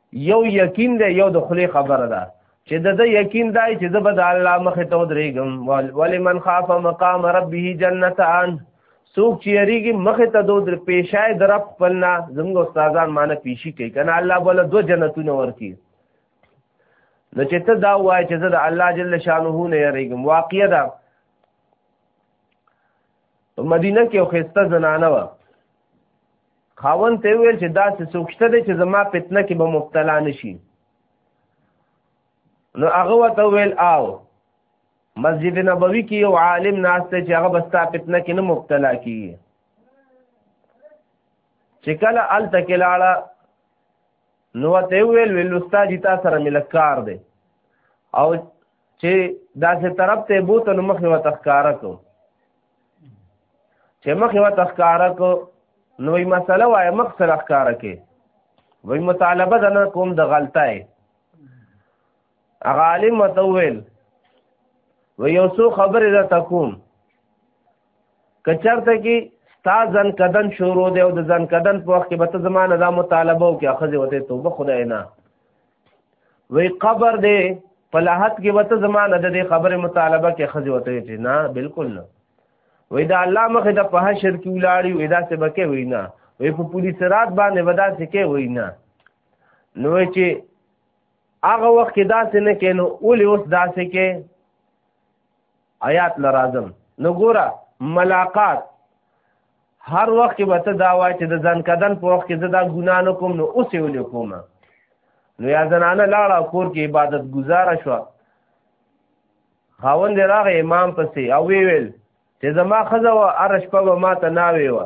یو یقین دی یو د خلی خبره ده چې د د یقین دای چې زبد الله مخ ته ودرېګم ولمن خاف مقام ربه جنتان سوک چې یریږي مخ ته دود پیشای در خپلنا زموږ استادان معنی پیشي کوي کنه الله بول دو جنتونه ورکی نو چې ته دا وای چې زه د الله جل شانه نه یریګم واقعیا دا مدینه کې خسته زنانه و خاون ته ویل چې دا څه څوک شته چې زما فتنه کې به مبتلا نشي نو هغه وته ویل آو مسجد نبوي کې یو عالم ناشته چې هغه بستا فتنه کې نه مبتلا کیږي چې کله ال تکلاړه نو ته ویل ویل استاد تا سره ملکار دی او چې داسې طرف ته بوته نو مخې وته ښکارا کو چې مخ یو تخکارا کو نو یې مسله وای مخ سره ښکارا کې وای مطالبه د نه کوم د غلطای هغه عالم متویل و یو څو خبره را تکوم کچرته کې تا ځن کدن شروع دی او د ځن کدن په وخت کې به ته زمانه دا مطالبه وکړي خځه وته توبه خدای نه وی قبر دی په لحد کې وته زمانه د دې خبره مطالبه کې خځه وته چې نه بالکل نه وی دا الله مخه د په حشر کې ولاړی وی دا څه بکې وی نه وی په پولیس رات باندې ودا څه کې وی نه نو چې هغه وخت کې داسې نه کینو اولی اوس داسې کې آیات لرازم نو ګوره ملاقات هر وخت کې به ته دا وای چې د ځان کدن په وخت کې زه دا ګناه نه کوم نو اوس یې ولې کوم نو یا زنانه لاړه کور کې عبادت گزاره شوه خاوند یې راغی امام پسې او ویل چې زما ښځه وه هره شپه به ما ته ناوې وه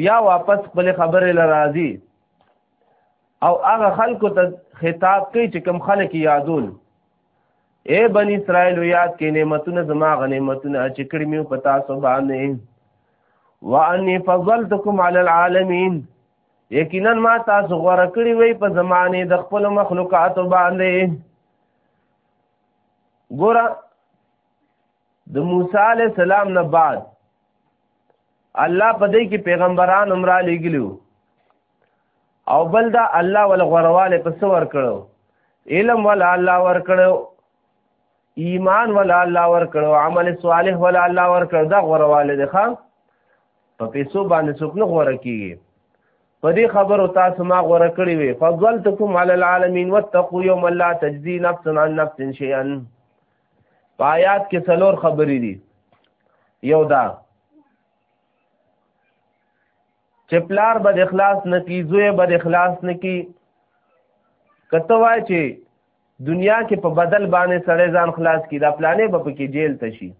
بیا واپس خپل خبره لراځي او هغه خلکو ته خطاب کوي چې کم خلک یادول اے بنی اسرائیل یاد کې نعمتونه زما غنیمتونه چې کړی میو پتا سو باندې وانی فضلتکم علی العالمین یقینا ما تاسو غوړه کړی وای په زمانه د خپل مخلوقات باندې ګوره د موسی علی السلام نه بعد الله په دې کې پیغمبران هم را لېږلي او بل دا الله ول غورواله په څه ورکړو علم ولا الله ورکړو ایمان ولا الله ورکړو عمل صالح ولا الله ورکړو دا غورواله دي ښا په پیسو باندې څوک نه غوړه کیږي په دې خبرو تاسو ما غوړه کړی وي فضلتکم علی العالمین واتقوا یوم لا تجزی نفس عن نفس شیئا په آیات کې څلور خبرې دي یو دا چې پلار به د اخلاص نه کی زوی به د اخلاص نه کی کته وای چې دنیا کې په بدل باندې سړی ځان خلاص کی دا پلانې به پکې جیل ته شي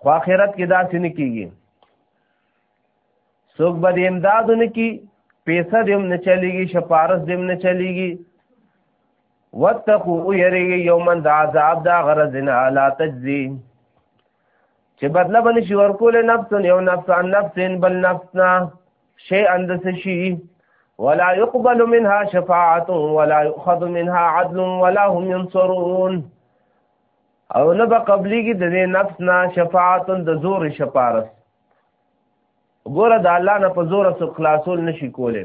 خو آخرت کې داسې نه کیږي څوک به د امدادو نه کی پیسه دې هم نه چلیږي شپارس دې هم نه چلیږي واتقوا ويريږي يوما د عذاب دا غرزنا لا تجزي چې بدله بنې شي ورکول نفس یو نفس عن نفس بل نفسنا شي اند شي ولا يقبل منها شفاعه ولا يؤخذ منها عدل ولا هم ينصرون او نه به قبليږي د دې نفس نه شفاعت د زور شفارس ګوره د الله نه په زور سو خلاصول نشي کولای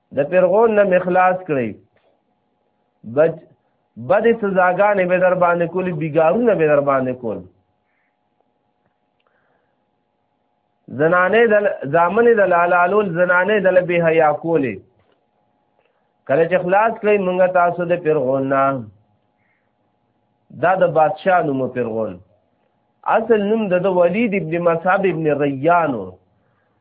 د فرعون نه مخلاص کړی بچ بد سزاګانې به در باندې کولې بیګارونه به در باندې کول زنانه د ځامنې د لالالول زنانه د لبه حیا کولې کله چې خلاص کړی مونږ تاسو د فرعون نه دا د بادشاہ نوم فرعون اصل نوم د ولید ابن مصعب ابن ریانو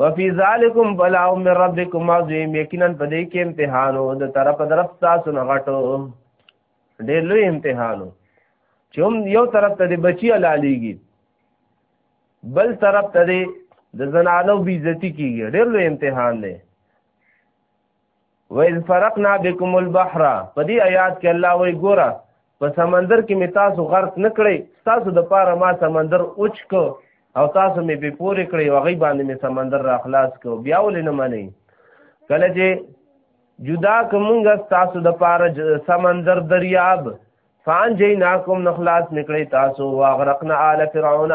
وفي ذالکم بلاء من ربکم عظیم یقینا په دې کې امتحانو د طرف طرف تاسو نه غټو ډېر لوی امتحانو چې هم یو طرف ته د بچی لالیږي بل طرف ته د زنانو بیزتی کیږي ډېر لوی امتحان دی وَإِذْ فَرَقْنَا بِكُمُ الْبَحْرَ په دې آیات کې الله وایي ګوره په سمندر کې می تاسو غرق نه کړی تاسو د پاره ما سمندر اوچ کو او تاسو می به پورې کړی او غي باندې می سمندر را خلاص کو بیا ولې نه منئ کله چې جدا کومګه تاسو د پاره سمندر دریاب فان جیناکم نخلاص نکړی تاسو واغرقنا آل فرعون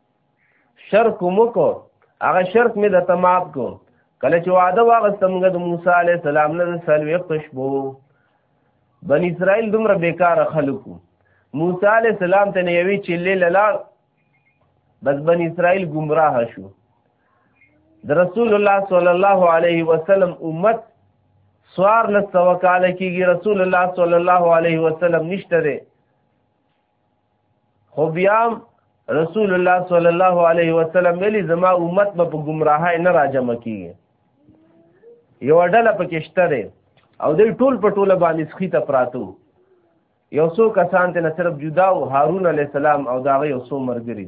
شرک مو کو هغه شرک مې د تماب کو کله چې وعده واغستمګه د موسی علی السلام نه سلوي خوشبو بن اسرائیل دومره بیکاره خلکو موسی علی السلام ته نه یوي چلې لاله بس بن اسرائیل گمراه شو د رسول الله صلی الله علیه وسلم امت سوار لسو کال کېږي رسول الله صلی الله علیه وسلم نشته دی خو بیا رسول الله صلی الله علیه وسلم ویلي زما امت به په گمراهۍ نه راجم کیږي یو ډله پکې شته دی او دوی ټول په ټوله باندې سخی ته پراتو یو څو کسان ته صرف جدا او هارون علی السلام او داغه یو څو مرګري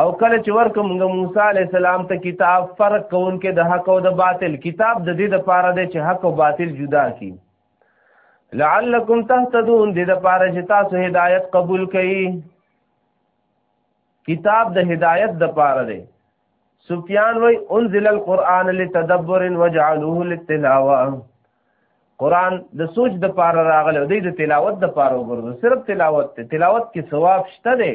او کله چې ورکه مونږ موسی علی السلام ته کتاب فرق کون کې د حق او د باطل کتاب د دې د پاره دی چې حق او باطل جدا کی لعلکم تهتدون دې د پاره چې تاسو هدایت قبول کړئ کتاب د هدایت د پاره دی سفیان وی انزل القرآن لتدبر وجعلوه للتلاوه قرآن د سوچ د پاره راغلی دی د تلاوت د پاره وګورئ صرف تلاوت ته تلاوت کې ثواب شته دی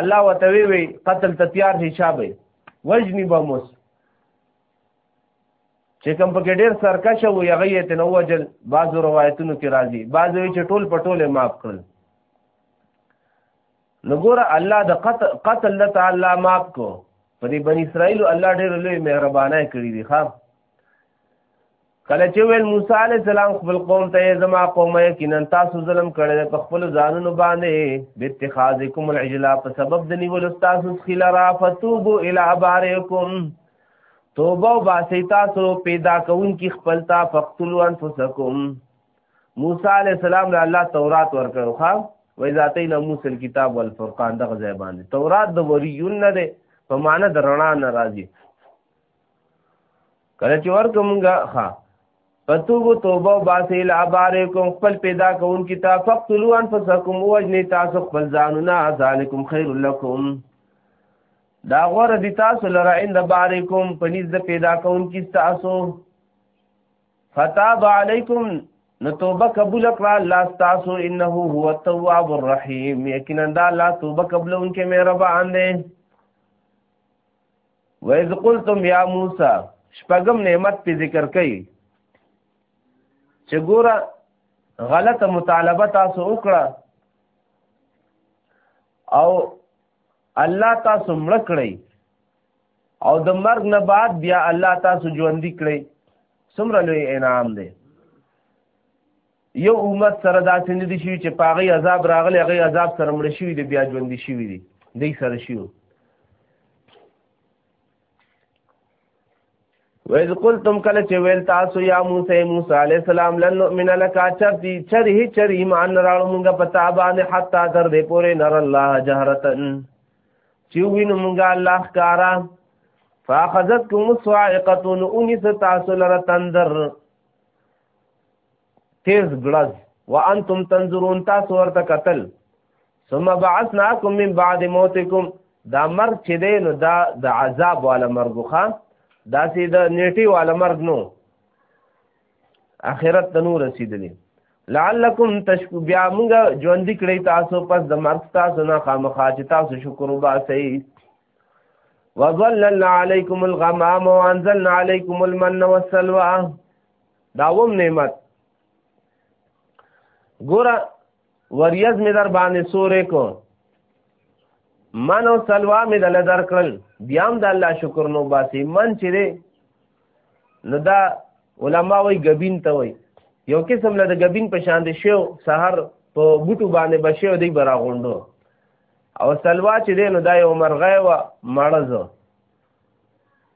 الله وتوی وی قتل ته تیار شي شابه وجنی به موس چې کوم پکې ډیر سرکش وو یغه یې تنو وجل بعضو روایتونو کې راځي بعضو چې ټول پټوله معاف کړل نګور الله د قتل قتل الله تعالی معاف کو په دې بنی اسرائیل الله ډیر لوی مهربانه کړی دی ښا کله چې ویل موسی علی السلام خپل قوم ته زما قوم یقینا تاسو ظلم کړی په خپل ځانونو باندې باتخاذکم العجلا په سبب د نیول تاسو خلرا فتوبو الی بارکم توبه باسی تاسو پیدا کون کی خپل تا فقتلوا انفسکم موسی علی السلام له الله تورات ورکړو ښا وای ذاتې له موسی کتاب والفرقان دغه ځای باندې تورات د وریون نه ده په معنی د رڼا ناراضي کله چې ورکو مونږه ښا فتوبو توبه باسه الی ابارکم خپل پیدا کون کتاب فقتلوا انفسکم وجنی تاسو خپل ځانونه ذالکم خیر لکم دا غره دي تاسو لره عند بارکم پنځ د پیدا کون کی تاسو فتاب علیکم نو توبه قبول کړه الله تاسو انه هو التواب الرحیم یقینا دا الله توبه قبول انکه مهربان دی وَإِذْ قُلْتُمْ يَا مُوسَى شپږم نعمت په ذکر کوي چې ګوره غلطه مطالبه تاسو وکړه او الله تاسو مړ کړی او د مرګ نه بعد بیا الله تاسو ژوندۍ کړی څومره لوی انعام دی یو امت سره داسې نه دي شوي چې په هغې عذاب راغلی هغې عذاب سره مړه شوي دي بیا ژوندي شوي دي دی سره شوي وَإِذْ قُلْتُمْ کله چې ویل تاسو یا موسی موسی علی السلام لن نؤمن لك چرتی چر هی چر ایمان راړو موږ پتا باندې حتا تر دې پورې نر الله جهرتن چې وینو موږ الله کارا فاخذتكم الصاعقه ان تاسو لره تندر تیز ګړز وانتم تنظرون تاسو ورته قتل ثم بعثناکم من بعد موتکم دا مرګ چې دی نو دا د عذاب والا مرګ خو دا سي د نیټي والا مرګ نو اخرت ته نو رسیدلی لعلکم تشکو بیا موږ ژوند کړی تاسو پس د مرګ تاسو نه خامخا چې تاسو شکر وباسئ وظللنا علیکم الغمام وانزلنا علیکم المن والسلوى داوم نعمت ګور وریز می در باندې سورې کو من او سلوا می دل در کړل بیام د الله شکر نو باسي من چې دی نو دا علما وای غبین ته وای یو قسم له د غبین په شان دی شو سحر په بوټو باندې بشو دی برا غوندو او سلوا چې دی نو دا یو مرغه و مړزو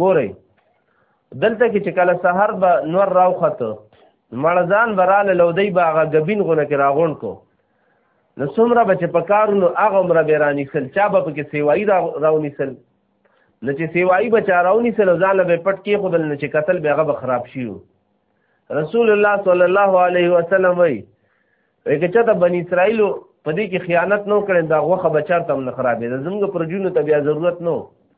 ګورئ دلته کې چې کله سحر به نور راوخته مړزان براله لودی به هغه ګبین غونه کې راغون کو نو څومره به چې په کارونو هغه عمره به رانیسل چا به پکې سیوایی را راونیسل نو چې سیوایی به چا راونیسل ځان له پټ کې خودل نه چې قتل به هغه به خراب شي رسول الله صلی الله علیه وسلم وی وکړه چې ته بنی اسرائیل په دې کې خیانت نو کړي دا غوخه بچار تم نه خرابې زموږ پر جون ته بیا ضرورت نو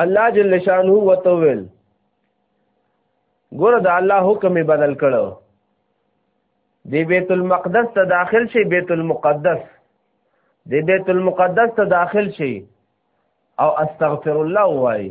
الله جل شانه وتویل ګوره د الله حکم بدل کړو دی بیت المقدس ته داخل شي بیت المقدس دی بیت المقدس ته داخل شي او استغفر الله وای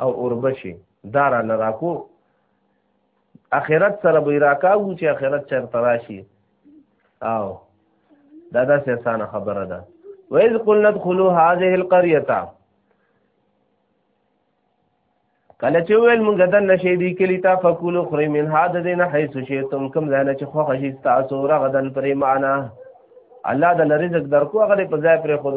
او اوربشي دا را لراکو اخرت سره به راکاو چې اخرت چرته راشي او دا داسې اسانه خبره ده وَإِذْ قُلْنَا ادْخُلُوا هَٰذِهِ الْقَرْيَةَ کله چې ویل مونږ د نشې دی کلی تا فکول خری من هاد دین حيث شئتم کم زنه چې خو خشي تاسو رغدن پرې معنا الله د رزق درکو هغه په ځای پرې خود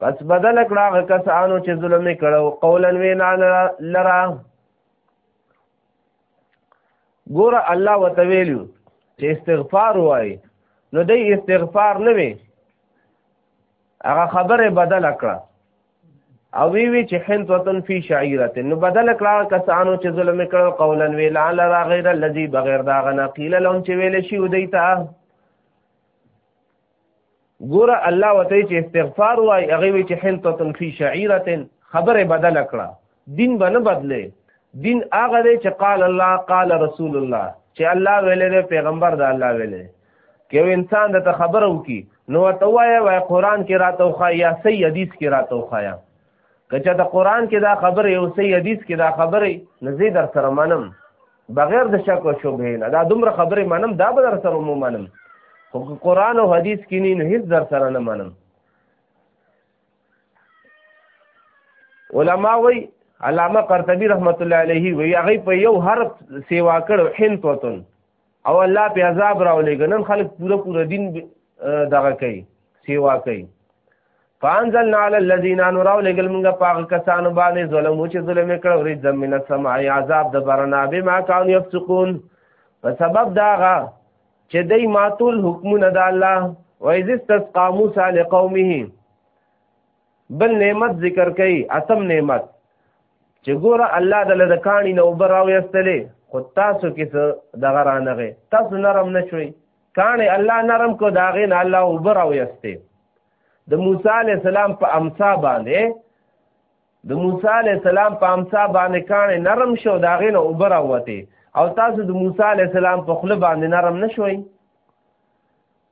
پس بدل کړه هغه کسانو چې ظلم یې کړو قولا وینا لرا ګور الله وتویلو چې استغفار وای نو دی استغفار نه وي هغه خبره بدل کړه او وی وی چې حنت وطن فی شعیرت نو بدل کړه کسانو چې ظلم کړو قولا ویلا لرا غیر الذی بغیر دا غنا قیل لهم چې ویل شي ودیتا ګوره الله وته چې استغفار وای هغه وی چې حنطه فی شعیره خبره بدل کړه دین باندې بدله دین هغه دی چې قال الله قال رسول الله چې الله ویلې دی پیغمبر د الله ویلې کې انسان د خبره وکي نو ته وای وای قران کې راته وخایا سیدیس کې راته وخایا کچا ته قران کې دا خبره یو سي حدیث کې دا خبره نزي در سره منم بغیر د شک او شبهه نه دا دومره خبره منم دا به در سره مو منم خو قران او حدیث کې نه هیڅ در سره نه منم علما وی علامه قرطبی رحمت الله علیه وی هغه په یو حرف سیوا کړو حنتوتن او الله په عذاب راولېږ نن خلک پوره پوره دین دغه کوي سیوا کوي فانزلنا علی الذین نورو لګل موږ پاغه کسانو باندې ظلم چې ظلم کړو ری زمین السماء عذاب د برنا به ما کان یفسقون په سبب داغه چې دای ماتول حکمونه د الله و اذ استسقى موسی لقومه بل نعمت ذکر کړي اتم نعمت چې ګوره الله د لږ کانی نو بر او یستلې خو تاسو کې څه دغه رانغه تاسو نرم نشوي کانی الله نرم کو داغه نه الله او بر او یسته د موسی علی السلام په امسا باندې د موسی علی السلام په امسا باندې کانی نرم شو داغه نه او بر اوته او تاسو د موسی علی السلام په خله باندې نرم نشوي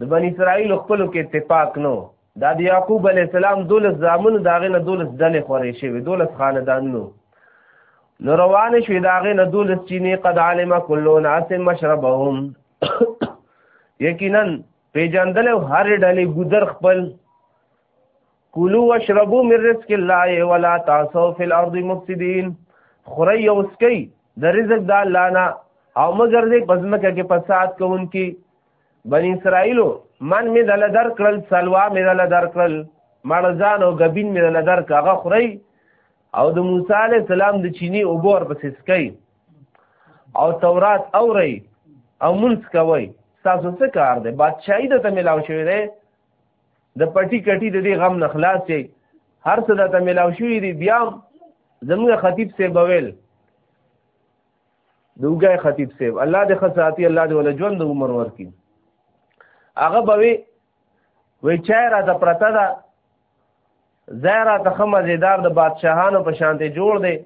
د بنی اسرائیل خپلو کې اتفاق نو دا د یعقوب علی السلام دولس زامن داغه نه دولس ډلې خورې شوی دولس خاندانونو نو روان شوی داغه نه دولس چینه قد علم کلو ناس مشربهم یقینا پیجندل هر ډلې ګذر خپل کلو واشربو من رزق الله ولا تعصوا في الارض مفسدين خوري او سکي د رزق د الله نه او مگر دې پزمکه کې فساد کوونکی بنی اسرائیلو من می دل در کړل سلوا می دل در کړل مړزان او غبین می دل در کاغه خوري او د موسی علی السلام د چینی او بور پسې سکي او تورات اوري او منځ کوي تاسو څه کار دی بادشاہي د ته ملاو شوی دی د پټی کټی د دې غم نه خلاص شي هر څه د ته ملاو شوی دی بیا زموږ خطیب سه بویل دوګای خطیب صاحب الله دې خصاتی الله دې ول ژوند عمر ورکی هغه به وی وی چای را د پرته ده زیرا تخه مزیدار د بادشاهانو په شانته جوړ دی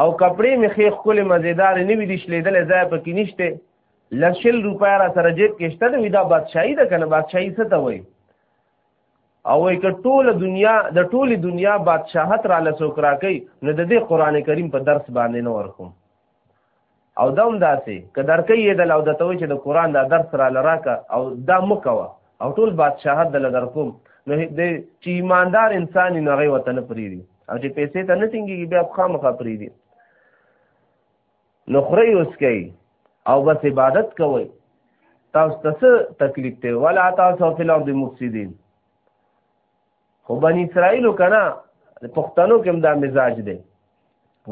او کپڑے می خې خپل مزیدار نه وی دي شلیدل ځای پکې نشته لشل روپیا را سره جیب کې شته وی دا بادشاہي ده کنه بادشاہي څه ته وای او وای ک ټوله دنیا د ټوله دنیا بادشاہت را لسوک را کوي نو د دې قران کریم په درس باندې نه ورکوم او دا هم داسې که درکې یې د لو د توې چې د قران دا درس را لراکه او دا مکوه او ټول بادشاہت دل درکوم نو د چې ایماندار انسان نه غي وطن پریری او چې پیسې ته نه ټینګي بیا خامخا پریری نو خوري اوس کوي او بس عبادت کوي تاسو ته تکلیف ته ولا تاسو فی الارض مفسدین خو بنی اسرائیل کنا پښتنو کې دا مزاج دی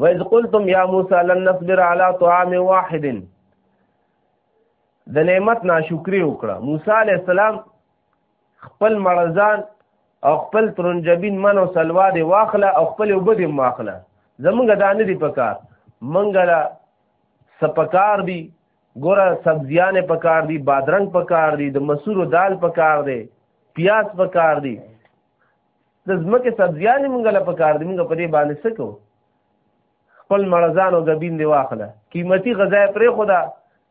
وَإِذْ قُلْتُمْ يَا مُوسَى لَن نَّصْبِرَ عَلَى طَعَامٍ وَاحِدٍ د نعمت ناشکری وکړه موسی علی السلام خپل مړزان او خپل ترنجبین من او سلوا دی واخله او خپل وب دی واخله زمونږ دا نه دی پکار منګه لا سپکار دی ګوره سبزیانې پکار دی بادرنګ پکار دی د مسورو دال پکار دی پیاز پکار دی د زمکه سبزیانې مونږ لا پکار دی مونږ په دې باندې سکو خپل مړزان او غبین دی واخله قیمتي غذا پرې خدا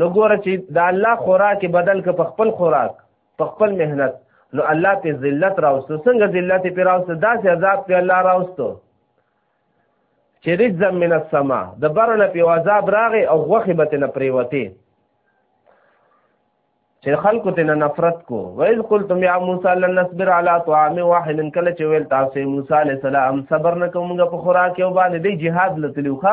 نو ګوره چې د الله خوراک بدل ک په خپل خوراک په خپل مهنت نو الله په ذلت راوستو څنګه ذلت په راوستو داسې عذاب په الله راوستو چې رجزا من السما د برنه په عذاب راغی او غوخه به نه پریوتی چې خلکو ته نفرت کو وایز قلتم یا موسی لن نصبر علی طعام واحد کله چې ویل تاسو موسی علی السلام صبر نکومګه په خوراک یو باندې دی jihad لتلوخه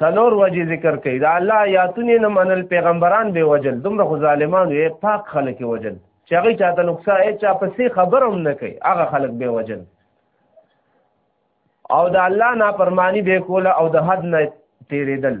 سلور وجه ذکر کوي دا الله یاتونی نه منل پیغمبران به وجل دومره خو ظالمان وي پاک خلک وجل چې هغه چاته نقصا یې چا پسې خبر هم نه کوي هغه خلک به وجل او دا الله نافرمانی به کوله او د حد نه تیرېدل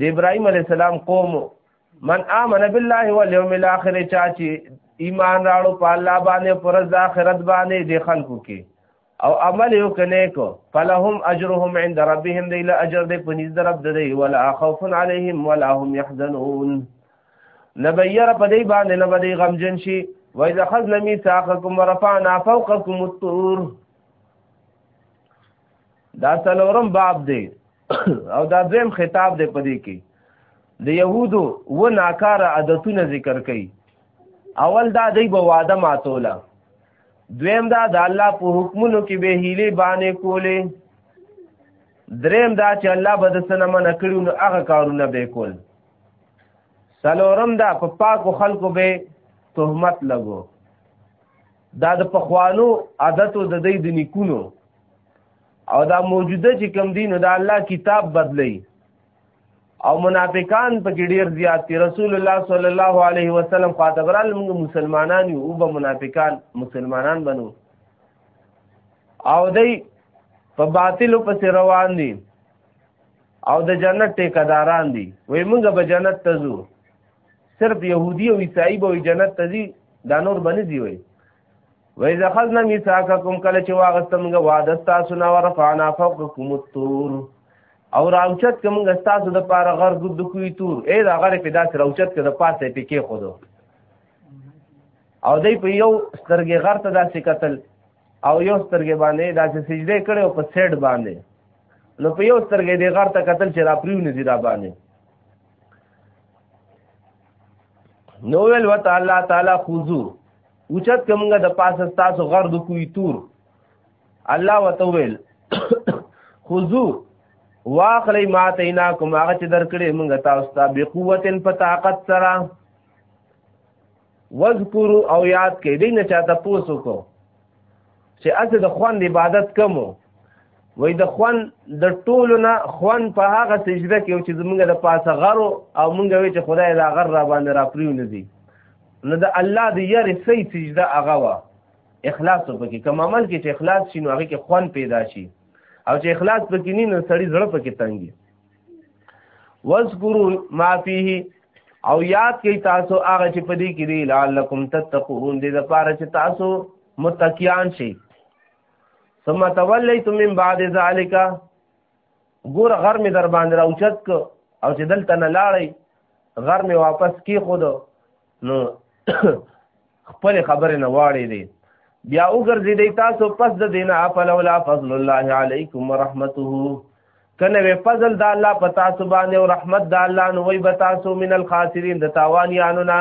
د ابراهيم عليه السلام قوم من آمن بالله واليوم الاخر چا چې ایمان راړو په الله باندې پرز د آخرت باندې د خلکو کې او عمل یو کنه کو فلهم اجرهم عند ربهم دی له اجر دې پنځ درب دې ولا خوف عليهم ولا هم يحزنون نبير په دې باندې نه بدی غمجن شي وإذا خذنا ميثاقكم ورفعنا فوقكم الطور دا څلورم باب دی او دا دویم خطاب دی په دې کې د يهودو و ناکاره عادتونه ذکر کړي اول دا دی به واده ماتوله دویم دا د الله په حکمونو کې به هیلې باندې کولې دریم دا چې الله به د سنمه نکړي نو هغه کارونه به کول سلورم دا په پاکو خلکو به تهمت لګو دا د پخوانو عادتو د دی د نیکونو او دا موجوده چې کم دین دا الله کتاب بدلی او منافقان په کې ډیر زیات دي رسول الله صلی الله علیه وسلم خاطبرال موږ مسلمانان یو او به منافقان مسلمانان بنو او دی په باطلو پسې روان دي او د جنت ټیکداران دي وای موږ به جنت ته ځو صرف يهودي او عيسائي به جنت ته ځي دا نور بنه ځي وي وای زخذنا میثاقکم کله چې واغسته موږ وعده تاسو نه ورفعنا فوقکم الطور او راوچت کوم تاسو د پاره غر ګد کوی تور اے دا غره په داس راوچت کده پاسه پکې خودو او دای په یو سترګې غر ته داسې قتل او یو سترګې باندې داسې سجده کړي او په سیټ باندې نو په یو سترګې دې غر ته قتل چې را پریو نه دي را باندې نو ویل وته الله تعالی خوزو اوچت کومګه د پاسه تاسو غر د کوی تور الله وته ویل خوزو واخلی ما تینا کوم هغه چې درکړې موږ تاسو ته به قوتن په طاقت سره وذکرو او یاد کړئ دې نه چاته پوسو کو چې اته د خوند عبادت کومو وای د خوند د ټولو نه خوند په هغه سجده کې چې زمونږ د پاسه غرو او مونږ وی چې خدای دا غر را باندې را پریو نه دي نو د الله د یاري سي سجده هغه وا اخلاص پکې کوم عمل کې چې اخلاص شي نو هغه کې خوند پیدا شي او چې اخلاص پکې نه نو سړی زړه پکې تنګي واذکروا ما فيه او یاد کړئ تاسو هغه چې پدې کې دی لعلکم تتقون دې لپاره چې تاسو متقیان شئ ثم تولیتم من بعد ذلک ګور غر می در باندې راوچت کو او چې دلته نه لاړی غر می واپس کی خود نو خپل خبره نه واړې دي بیا وګرځي دی تاسو پس د دینه فلولا فضل الله علیکم ورحمته کنه وی فضل د الله پتا سبحانه او رحمت د الله نو وی بتا سو من الخاسرین د تاوانیانو نه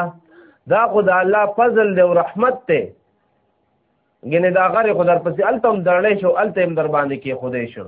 دا خو د الله فضل دی او رحمت ته ګنې دا غره خو در پسې التم درړې شو التم در باندې کې خدای شو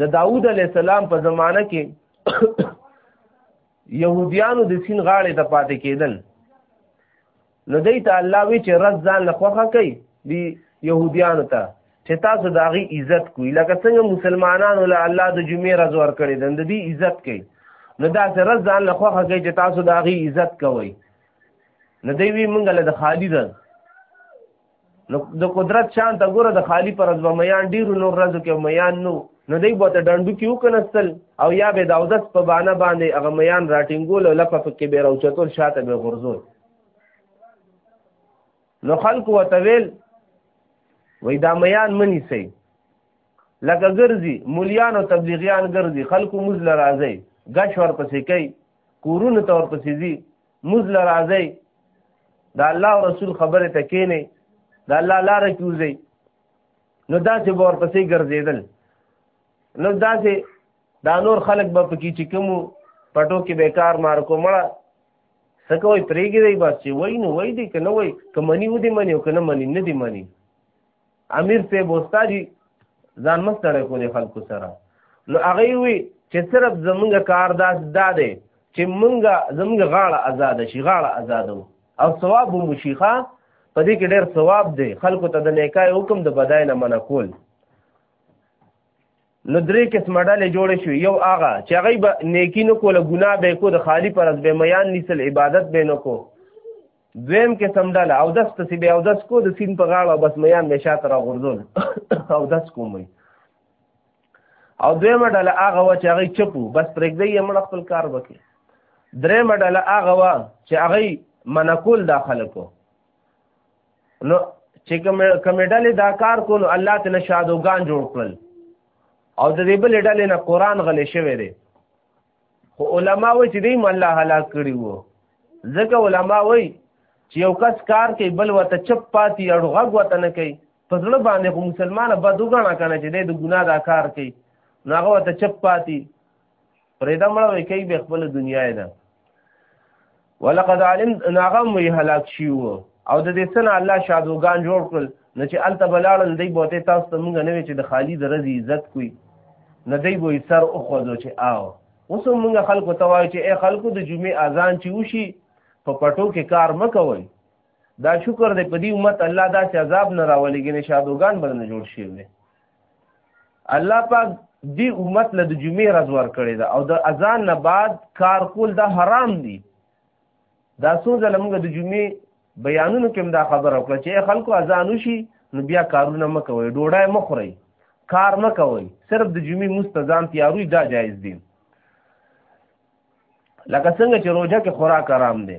د داوود علی السلام په زمانه کې يهوديانو د سین غاړې ته پاتې کېدل نو دوی ته الله وی چې رز ځان له خوخه کوي دی يهوديانو ته چې تاسو د هغې عزت کوئ لکه څنګه مسلمانانو له الله د جمعې رز ورکړې ده د دې عزت کوي نو داسې رز ځان له خوخه کوي چې تاسو د هغې عزت کوئ نو دوی وی مونږ له د خالي رز نو د قدرت شان ته ګوره د خالی پر ځو میان ډیرو نور ورځو کې میان نو نو دی بوته ډنډو کې وکنستل او یا به د اودس په بانه باندې هغه میان راټینګول او لپه پکې به راوچتول شاته به غرزول نو خلق وتویل وای دا میان منی سي لکه ګرځي مليان او تبلیغیان ګرځي خلکو مزل راځي غش ور پسې کوي کورونه تور پسې دي موږ له راځي د الله او رسول خبره ته کینې د الله لار کیږي نو داسې بور پسې ګرځیدل نو داسې دا نور خلک به پکې چې کوم پټو کې بیکار مار کومړه سکوي پرېږي دی بس چې وای نو وای دی کنه وای کمنی و دی منی او کنه منی نه دی منی امیر ته بوستاجی ځان مستړی کو دي خلکو سره نو هغه وی چې صرف زمونږ کار داس دا دی چې مونږه زمونږ غاړه آزاد شي غاړه آزاد او ثواب مو شيخه په دې کې ډېر ثواب دی خلکو ته د نیکای حکم د بدای نه منع کول نو درې قسمه ډلې جوړې شوې یو هغه چې هغوی به نیکي نه کوله ګناه به یې کو د خالي پر ورځ به یې میان نیسل عبادت به یې نه کو دویم قسم ډله اودس پسې به یې اودس کو د سیند په غاړه بس میان به یې شاته راغورځول اودس کوم وي او دویمه ډله هغه وه چې هغوی چپ وو بس پرېږدی یې مړه خپل کار وکړي درېیمه ډله هغه وه چې هغوی منکول دا خلکو نو چې کومې ډلې دا کار کو نو الله ته نشادوګان جوړ کړل او د دې بل ډلې نه قران غلې شوی دی خو علما وایي چې دوی الله هلاک کړي وو ځکه علما وایي چې یو کس کار کوي بل ورته چپ پاتې اړ غږ ورته نه کوي په زړه باندې خو مسلمانه بد وګڼه کنه چې دی د ګناه دا کار کوي نو هغه ورته چپ پاتې پرېدا مړه وي کوي به خپل دنیا ده ولقد علم ناغم وی هلاک شیو او د دې سره الله شادوغان جوړ کړل نه چې الته بلاړل دی بوته تاسو ته مونږ نه وی چې د خالی درځي عزت کوي نه دی وی سر او خو چې آو اوس مونږ خلکو ته وایو چې اے خلکو د جمعې اذان چې وشي په پټو کې کار مکوئ دا شکر دی په دې امت الله دا چې عذاب نه راولېږي نه شادوګان بل نه جوړ شي دی الله پاک دې امت له د جمعې ورځ ورکړې ده او د اذان نه بعد کار کول دا حرام دي دا څو ځله موږ د جمعې بیانونو کې دا خبره وکړه چې خلکو اذان وشي نو بیا کارونه مه کوئ ډوډۍ مه خورئ کار مه کوئ صرف د جمعې مستځان تیاروي دا جایز دي لکه څنګه چې روژه کې خوراک حرام دی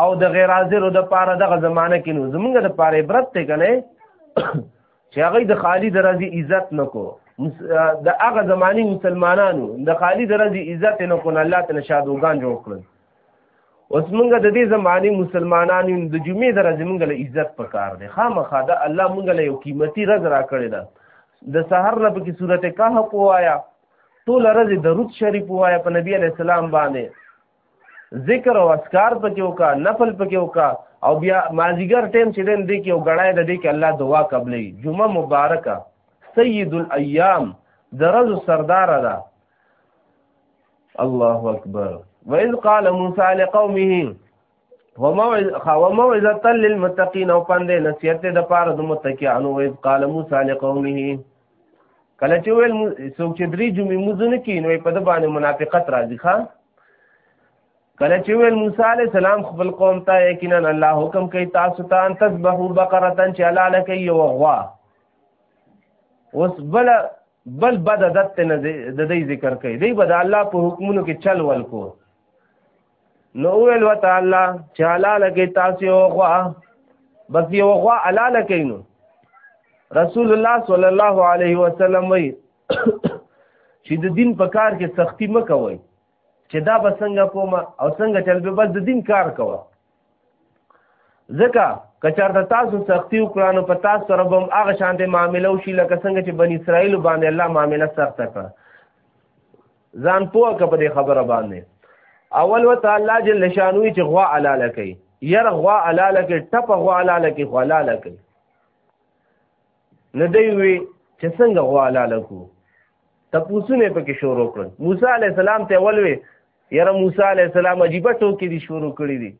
او د غیر حاضرو د پاره دغه زمانه کې نو زمونږ د پاره عبرت ته کنه چې هغه د خالی درازي عزت نکو د هغه زماني مسلمانانو د خالی درازي عزت نکو نه الله تعالی شادوغان جوړ کړل اوس مونږ د دې زماني مسلمانانو د جمعې درازي مونږ له عزت پکار دی خامخا دا الله مونږ له یو قیمتي رز را کړی دا د سحر نه پکې سورته کهف وایا ټول رز درود شریف وایا په نبی علی السلام باندې ذکر او اسکار پکې وکا نفل پکې وکا او بیا مازیګر ټیم چې دین دی کې او غړای د دې کې الله دعا قبلې جمعه مبارکه سید الايام درز سردار ده الله اکبر واذ قال موسی لقومه وموعظه للمتقين او پندې نصیحت د پاره د متقینو واذ قال موسی لقومه کله چې ویل څوک چې درې جمعې مزونه کې نو په د باندې منافقت راځي ښا کله چې ویل موسی علی السلام خپل قوم ته یقینا الله حکم کوي تاسو ته ان تذبحوا بقره چې الله لکه یو غوا اوس بل بل بد عادت نه د دې ذکر کوي دی بد الله په حکمونو کې چل ول کو نو ویل وته الله چې حلال کې تاسو خو بس یو خو حلال کینو رسول الله صلی الله علیه وسلم وی چې د دین په کار کې سختی مکوئ چې دا به څنګه کوم او څنګه چل به بس د دین کار کوه ځکه کچارته تاسو سختی وکړه نو په تاسو سره به هغه شانته معامله وشي لکه څنګه چې بنی اسرائیل باندې الله معامله سخته کړه ځان پوه که په دې خبره باندې اول وته الله جل شانوی چې غوا علاله کوي ير غوا علاله کوي ټپ غوا علاله کوي خو علاله کوي نه دی وی چې څنګه غوا علاله کو تپوسونه پکې شروع کړل موسی عليه السلام ته ولوي ير موسی عليه السلام عجيبه ټوکی دي شروع کړی دي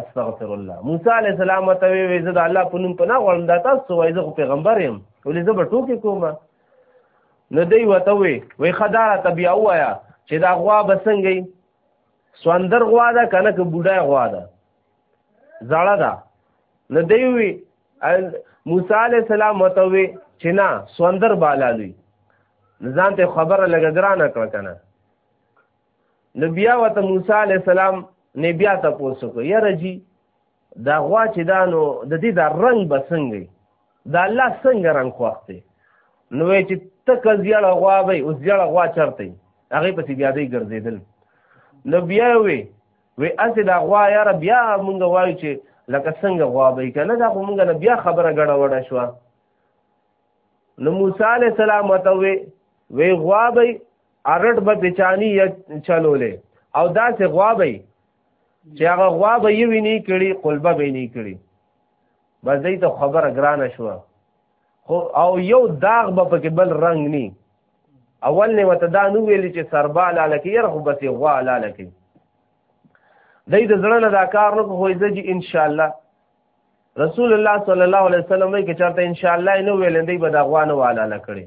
استغفر الله موسی علی السلام ته وی وی زه د الله په نوم پناه غواړم دا تاسو وای زه پیغمبر یم ولې زه به ټوکی کوم نو دی وته وی وی خدای ته بیا وایا چې دا غوا بسنګي سوندر غوا ده کنه که بوډا غوا ده زړه ده نو دی وی موسی علی السلام ته وی چې نه سوندر بالالوی ځان ته خبره لګګرانه کړ کنه نو بیا وته موسی علی السلام نه بیا تاسو کو یا رجی دا غوا چې دا نو د دې دا رنگ بسنګي دا الله څنګه رنگ خوخته نو چې تک زیړه غوا به او زیړه غوا چرته هغه پسې بیا دی ګرځیدل نو بیا وی وی اسې دا غوا یار بیا مونږ وایو چې لکه څنګه غوا به کنه دا خو مونږ نه بیا خبره غړه وړه شو نو موسی علی السلام وتوي وی غوا به ارټ به پچانی چلولې او دا سه غوابي چې هغه غوابي یې ویني کړي قلبه به نه کړي بس دې ته خبره ګرانه شو خو او یو داغ به پکې بل رنگ ني اول نه وته دا نو ویل چې سربا لاله کې ير خو بس غوا لاله کې دې د زړه نه دا کار نو خو یې چې ان شاء الله رسول الله صلی الله علیه وسلم کې چرته ان شاء الله نو ویل دې به دا غوا نه والاله کړي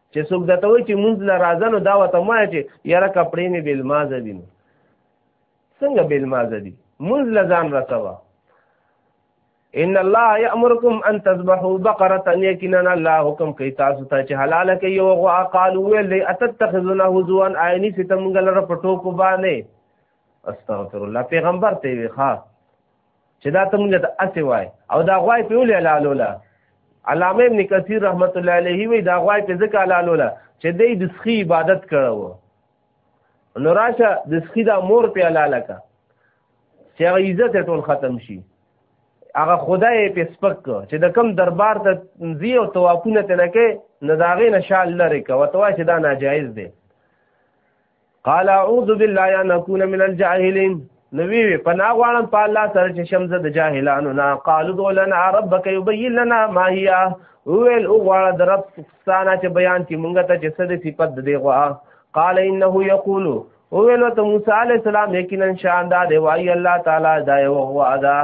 چې څوک دته وي چې مونږ لا راځه نو دا وته ما چې یاره کپړې مې بل مازه دي نو څنګه بل مازه دي مونږ لا ځان رسوا ان الله یامرکم ان تذبحوا بقره یقینا الله حکم کوي تاسو ته چې حلال کوي او غوا قالو ویل اتتخذونه هزوا عینی ستمګل رپټو کو باندې استغفر الله پیغمبر ته وی ښا چې دا ته مونږ ته اسې وای او دا غوای په ولې لالوله علامه ابن کثیر رحمت الله علیه وی دا غوای په ځکه لالوله چې دې د سخی عبادت کړو نو راشه د سخی دا مور په لاله کا چې هغه عزت ټول ختم شي هغه خدای په سپک چې د کم دربار ته زی او توافونه تنکه نداغې نشال لري کا وتوا چې دا ناجایز دی قال اعوذ بالله ان اكون من الجاهلين نبی وی پنا غواړم په الله سره چې شمزه د جاهلانو نه قالو دو لنا ربک یبین لنا ما هي ویل او غواړه د رب ستانه چې بیان کی مونږ ته چې څه د صفت د دی غوا قال انه یقول او ویل ته موسی علی السلام یقینا شان دا دی وای الله تعالی دا یو غوا دا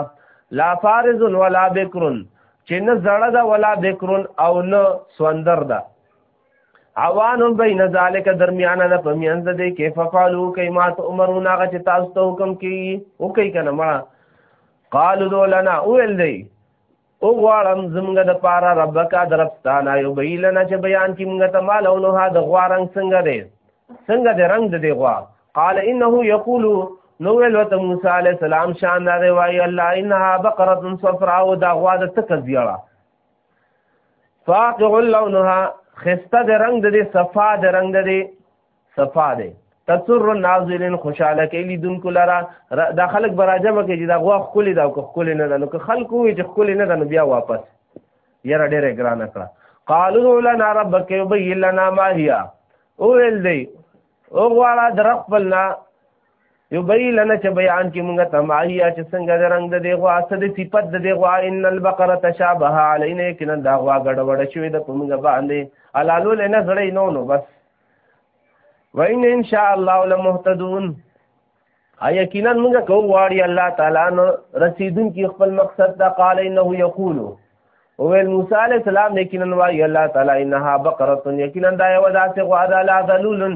لا فارز ولا بکر چې نه زړه دا ولا بکر او نه سوندر دا عوان بین ذالک درمیانه د پمیان د دې کې فقالو کیمات عمرون هغه چې تاسو ته حکم کی او کوي کنه ما قالو دو لنا اول دی او غوارم زمګه د پارا ربک درپستانه یو بیلنا چې بیان کی موږ ته مال او نو ها د غوارنګ څنګه دی څنګه د رنگ د دی غوا قال انه یقول نو ویل وت موسی علی السلام شان دا دی وای الله انها بقره صفراء او دا غوا د تک زیړه فاقع لونها خسته د رنگ د دې صفا د رنگ د دې صفا دی تسر الناظرین خوشاله کې لیدونکو لرا دا خلک براجمه کې چې دا غوا خولې دا کو خولې نه ده نو که خلکو وي چې خولې نه ده نو بیا واپس یره ډېره ګران کړه قالوا لنا ربك يبين لنا ما هي اول دی او غواړه درخپلنا یو بی لنا چې بیان کې موږ تمایا چې څنګه د رنگ د دی غوا څه د صفت د دی غوا ان البقره تشابه علینا کنا دا غوا ګډ وډ شوې د کومګ باندې علالو لنه زړې نو نو بس وین ان شاء الله لمهتدون ایا کنا موږ کو واړی الله تعالی نو رسیدون کې خپل مقصد دا قال انه یقول او ویل موسی علی السلام یقینا وای الله تعالی انها بقره یقینا دا یو داسې غوا ده لا ذلولن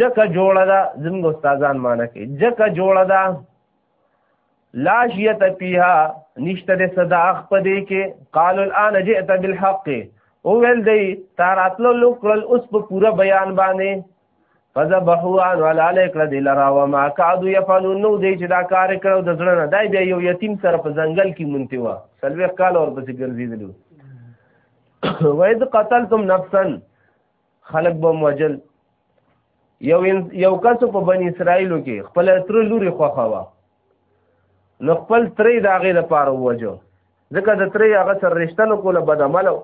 جکه جوړه ده زموږ استادان معنی کوي جکه جوړه ده لاشیت فیها نشته د صدا اخ پدې کې قال الان جئت بالحق او ول دی تاراتلو لوکل اوس په پورا بیان باندې فذبحوا عن ولا عليك رضي لرا وما كادوا يفعلون نو دی چې دا کار کړو د زړه نه دای بیا یو یتیم سره په ځنګل کې مونتی و سلوي کال اور پسې ګرځیدلو وید قتلتم نفسا خلق به موجل یو یو کس په بنی اسرائیلو کې خپل تر لوري خوخه وا نو خپل ترې داغه د پاره وجو ځکه د ترې هغه سر رښتنه کوله بدعملو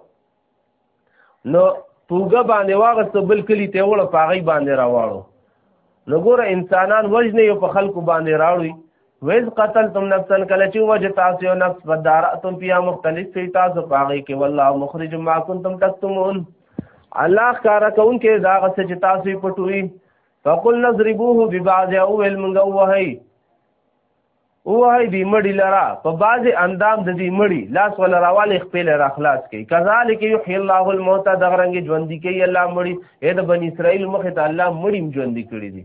نو پوګه باندې واغسته بل کلی ته وړه پاغي باندې راواړو نو ګوره انسانان وجنه یو په خلکو باندې راوړي ویز قتلتم نفسا کله چې وجه تاسو یو نفس بدارتم بیا مختلف شي تاسو پاغي کې والله مخرج ما کنتم تکتمون الله کار کون کې دا غس چې تاسو پټوي فقل نضربوه ببعض او ول منغو وهي وهي دی مړی لرا په بعض اندام د دې مړی لاس ول راوال خپل را خلاص کی کذالک یحیی الله الموتى دغرنګ ژوند کی الله مړی اې د بنی اسرائیل مخه ته الله مړی ژوند کړی دی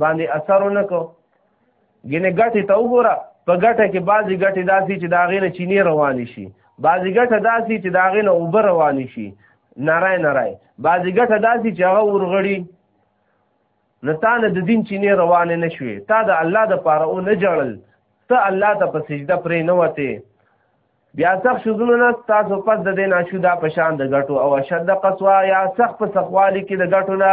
باندې اثر نه کو ګینه ګټه ته وګوره په ګټه کې بعضی ګټه داسي چې دا غینه چینه روان شي بعضی ګټه داسي چې دا غینه اوبر روان شي نارای نارای بعضی ګټه داسي چې هغه ورغړي نتانه د دین چینه روان نه شوي تا د الله د پاره او نه جړل ته الله ته په سجده پرې نه وته بیا سخت شوزونه نه تاسو پس د دین اشو دا پشان د غټو او شد قصوا یا سخت په سخوالي کې د غټو نه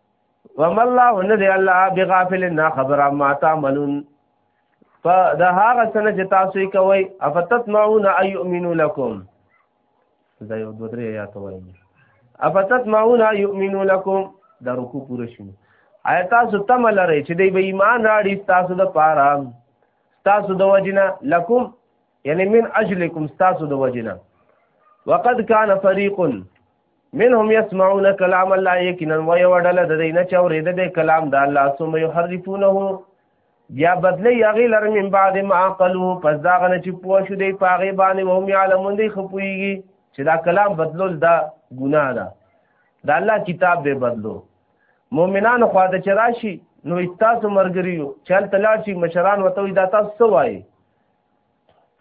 وم الله ندی الله بغافل نه خبر ما تعملون فده هغه سنه چې تاسو یې کوي افتتمعون ايؤمنو لكم دا یو دوه درې آیات وایي افتتمعون ايؤمنو لكم دا رکوع پوره شو آیا تاسو تم لرئ چې دی به ایمان راړي تاسو د پاره تاسو د وجنه لکم یعنی من اجلکم تاسو د وجنه وقد کان فریق منهم يسمعون كلام الله يقينا ويودل د دین چورید د کلام د الله ثم يحرفونه بیا بدلی یغی لر من بعد ما عقلو پس دا غنه چې پوه شو دی پاغه باندې وهم علمون دی خپویږي چې دا کلام بدلول دا ګناه ده دا الله کتاب به بدلو مؤمنان خو د چراشی نو تاسو مرګریو چل تلاشی مشران وته دا تاسو وایي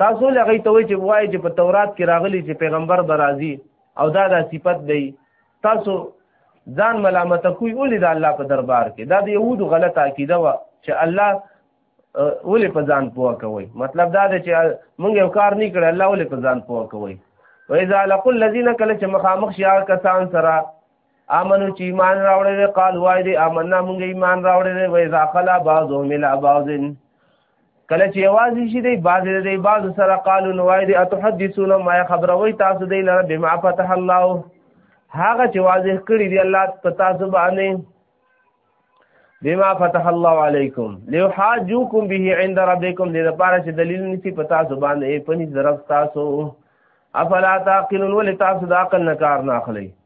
تاسو لغی ته وای چې وای چې په تورات کې راغلی چې پیغمبر برازي او دا د صفت دی تاسو ځان ملامت کوی ولې د الله په دربار کې دا د يهودو غلطه عقیده و چې الله ولې په ځان پوه کوي مطلب دا دی چې مونږ یو کار نه کړی الله ولې په ځان پوه کوي و اذا لقل الذين کله چې مخامخ شي کسان سره امنو چې ایمان راوړی دی قال وای دی امنا مونږ ایمان راوړی دی وای ځاخلا بعضو مل بعضن کله چې یوازې شي دی بعض دی بعض سره قالو نو وای دی اتحدثون ما خبروي تاسو دی لره بما فتح الله هغه چې واضح کړی دی الله په تاسو باندې بما فتح الله علیکم لیحاجوکم به عند ربکم دې لپاره چې دلیل نسی په تاسو باندې پنځ درف تاسو افلا تعقلون ولتاسو د عقل نه کار نه اخلي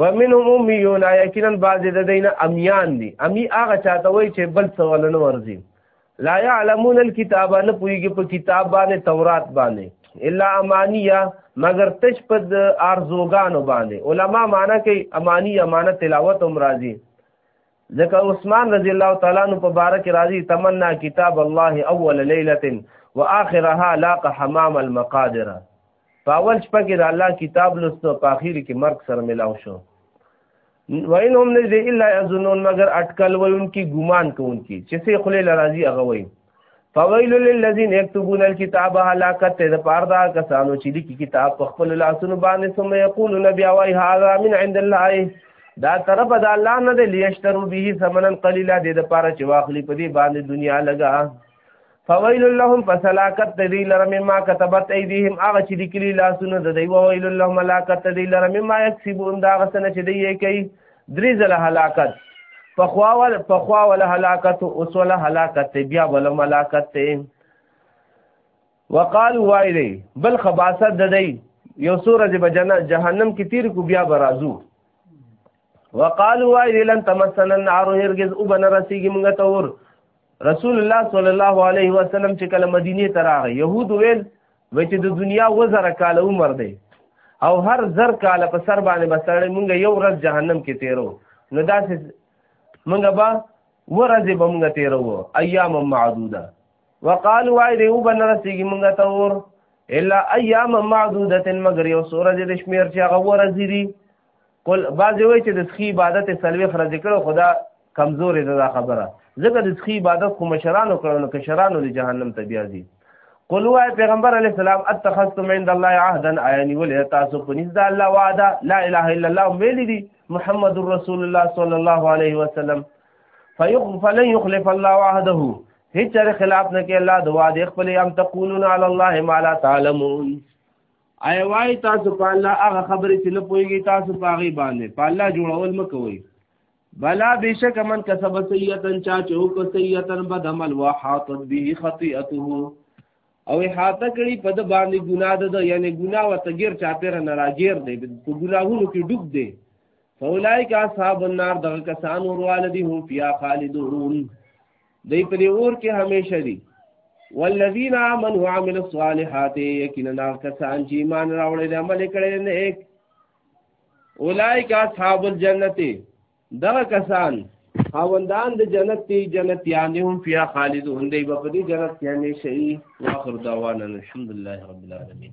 ومنهم امیون یقینا بعض د دین امیان دي امی هغه چاته وای چې بل څه ولنه ورزي لا يعلمون الكتاب نه پويږي په کتاب باندې تورات باندې الا امانیه مگر تش په ارزوګانو باندې علما معنا کوي امانیه معنا تلاوت هم راځي ځکه عثمان رضی الله تعالی عنہ په بارک راضی تمنا کتاب الله اول ليله واخرها لاق حمام المقادره په اول شپه کې د الله کتاب لوستو په اخر کې مرګ سره ملاو شو وین هم نه دی الا یظنون مگر اٹکل وونکي ګمان کوونکي چې سي خلې لرازي هغه وایي فویل للذین یكتبون الكتاب هلاکت ته د پاره دا کسانو چې لیکي کتاب په خپل لاسونو باندې ثم یقولون بیا وای هذا من عند الله دا طرف د الله نه دی لیشترو به ثمنن قلیلا د پاره چې واخلي په دې باندې دنیا لګا فویل لهم فسلاکت تدی لره مما كتبت ایدیهم هغه چې لیکلي لاسونه د دی وویل لهم هلاکت تدی لره مما یکسبون دا هغه څه چې دی یې کوي درې ځله هلاکت پخوا ول پخوا ول هلاکت اوس ول هلاکت بیا ول ملاکت وقال وایلی بل خباست د دی یو سورج به جهنم کې تیر کو بیا برازو وقالو وای لن تمسن النار هرگز وبن رسیږي موږ ته ور رسول الله صلی الله علیه وسلم چې کله مدینه ته راغی يهود ویل و چې د دنیا وزره کال عمر دی او هر زر کال په سر باندې بسړې موږ یو ورځ جهنم کې تیرو نو داسې موږ به ورځ به موږ تیرو ایام معدوده وقالو وای دی وبن رسیږي موږ ته ور الا ایام معدوده مگر یو سورج د شمیر چې هغه ورځ دی قل بعضی وای چې د سخی عبادت سلوي خرج کړو خدا کمزورې ده دا خبره ځکه د سخی عبادت خو مشرانو کړو نو کشرانو د جهنم ته بیا دي قل وای پیغمبر علی السلام اتخذتم عند الله عهدا عین ول تاسو په نس د الله وعده لا اله الا الله ویل دي محمد رسول الله صلی الله علیه وسلم فیغفل یخلف الله عهده هیڅ خلاف نه کې الله د وعده خپل ام تقولون علی الله ما لا تعلمون آیا وای تاسو په الله هغه خبرې چې نه پوهیږي تاسو په هغه باندې په الله جوړول مکوئ بلا بشک من کسب سیئتن چا چې او کو سیئتن بد عمل وحاطت به خطیئته او احاطه کړي په د باندې ګناه ده یعنی ګناه وتګیر چا پیر نه راګیر دی په ګناهونو کې ډوب دی فولای کا اصحاب النار دغه کسان ورواله دي هم فیا خالدون دی په دې اور کې همیشه دي والذین آمنوا وعملوا الصالحات یقینا کسان چې ایمان راوړل دي عمل کړي نیک اولئک اصحاب الجنت دا کسان خوندان د جنت دی جنت یعنی هم فیا خالدون دی په دې جنت کې همیشه وي واخر دعوانا الحمدلله رب العالمین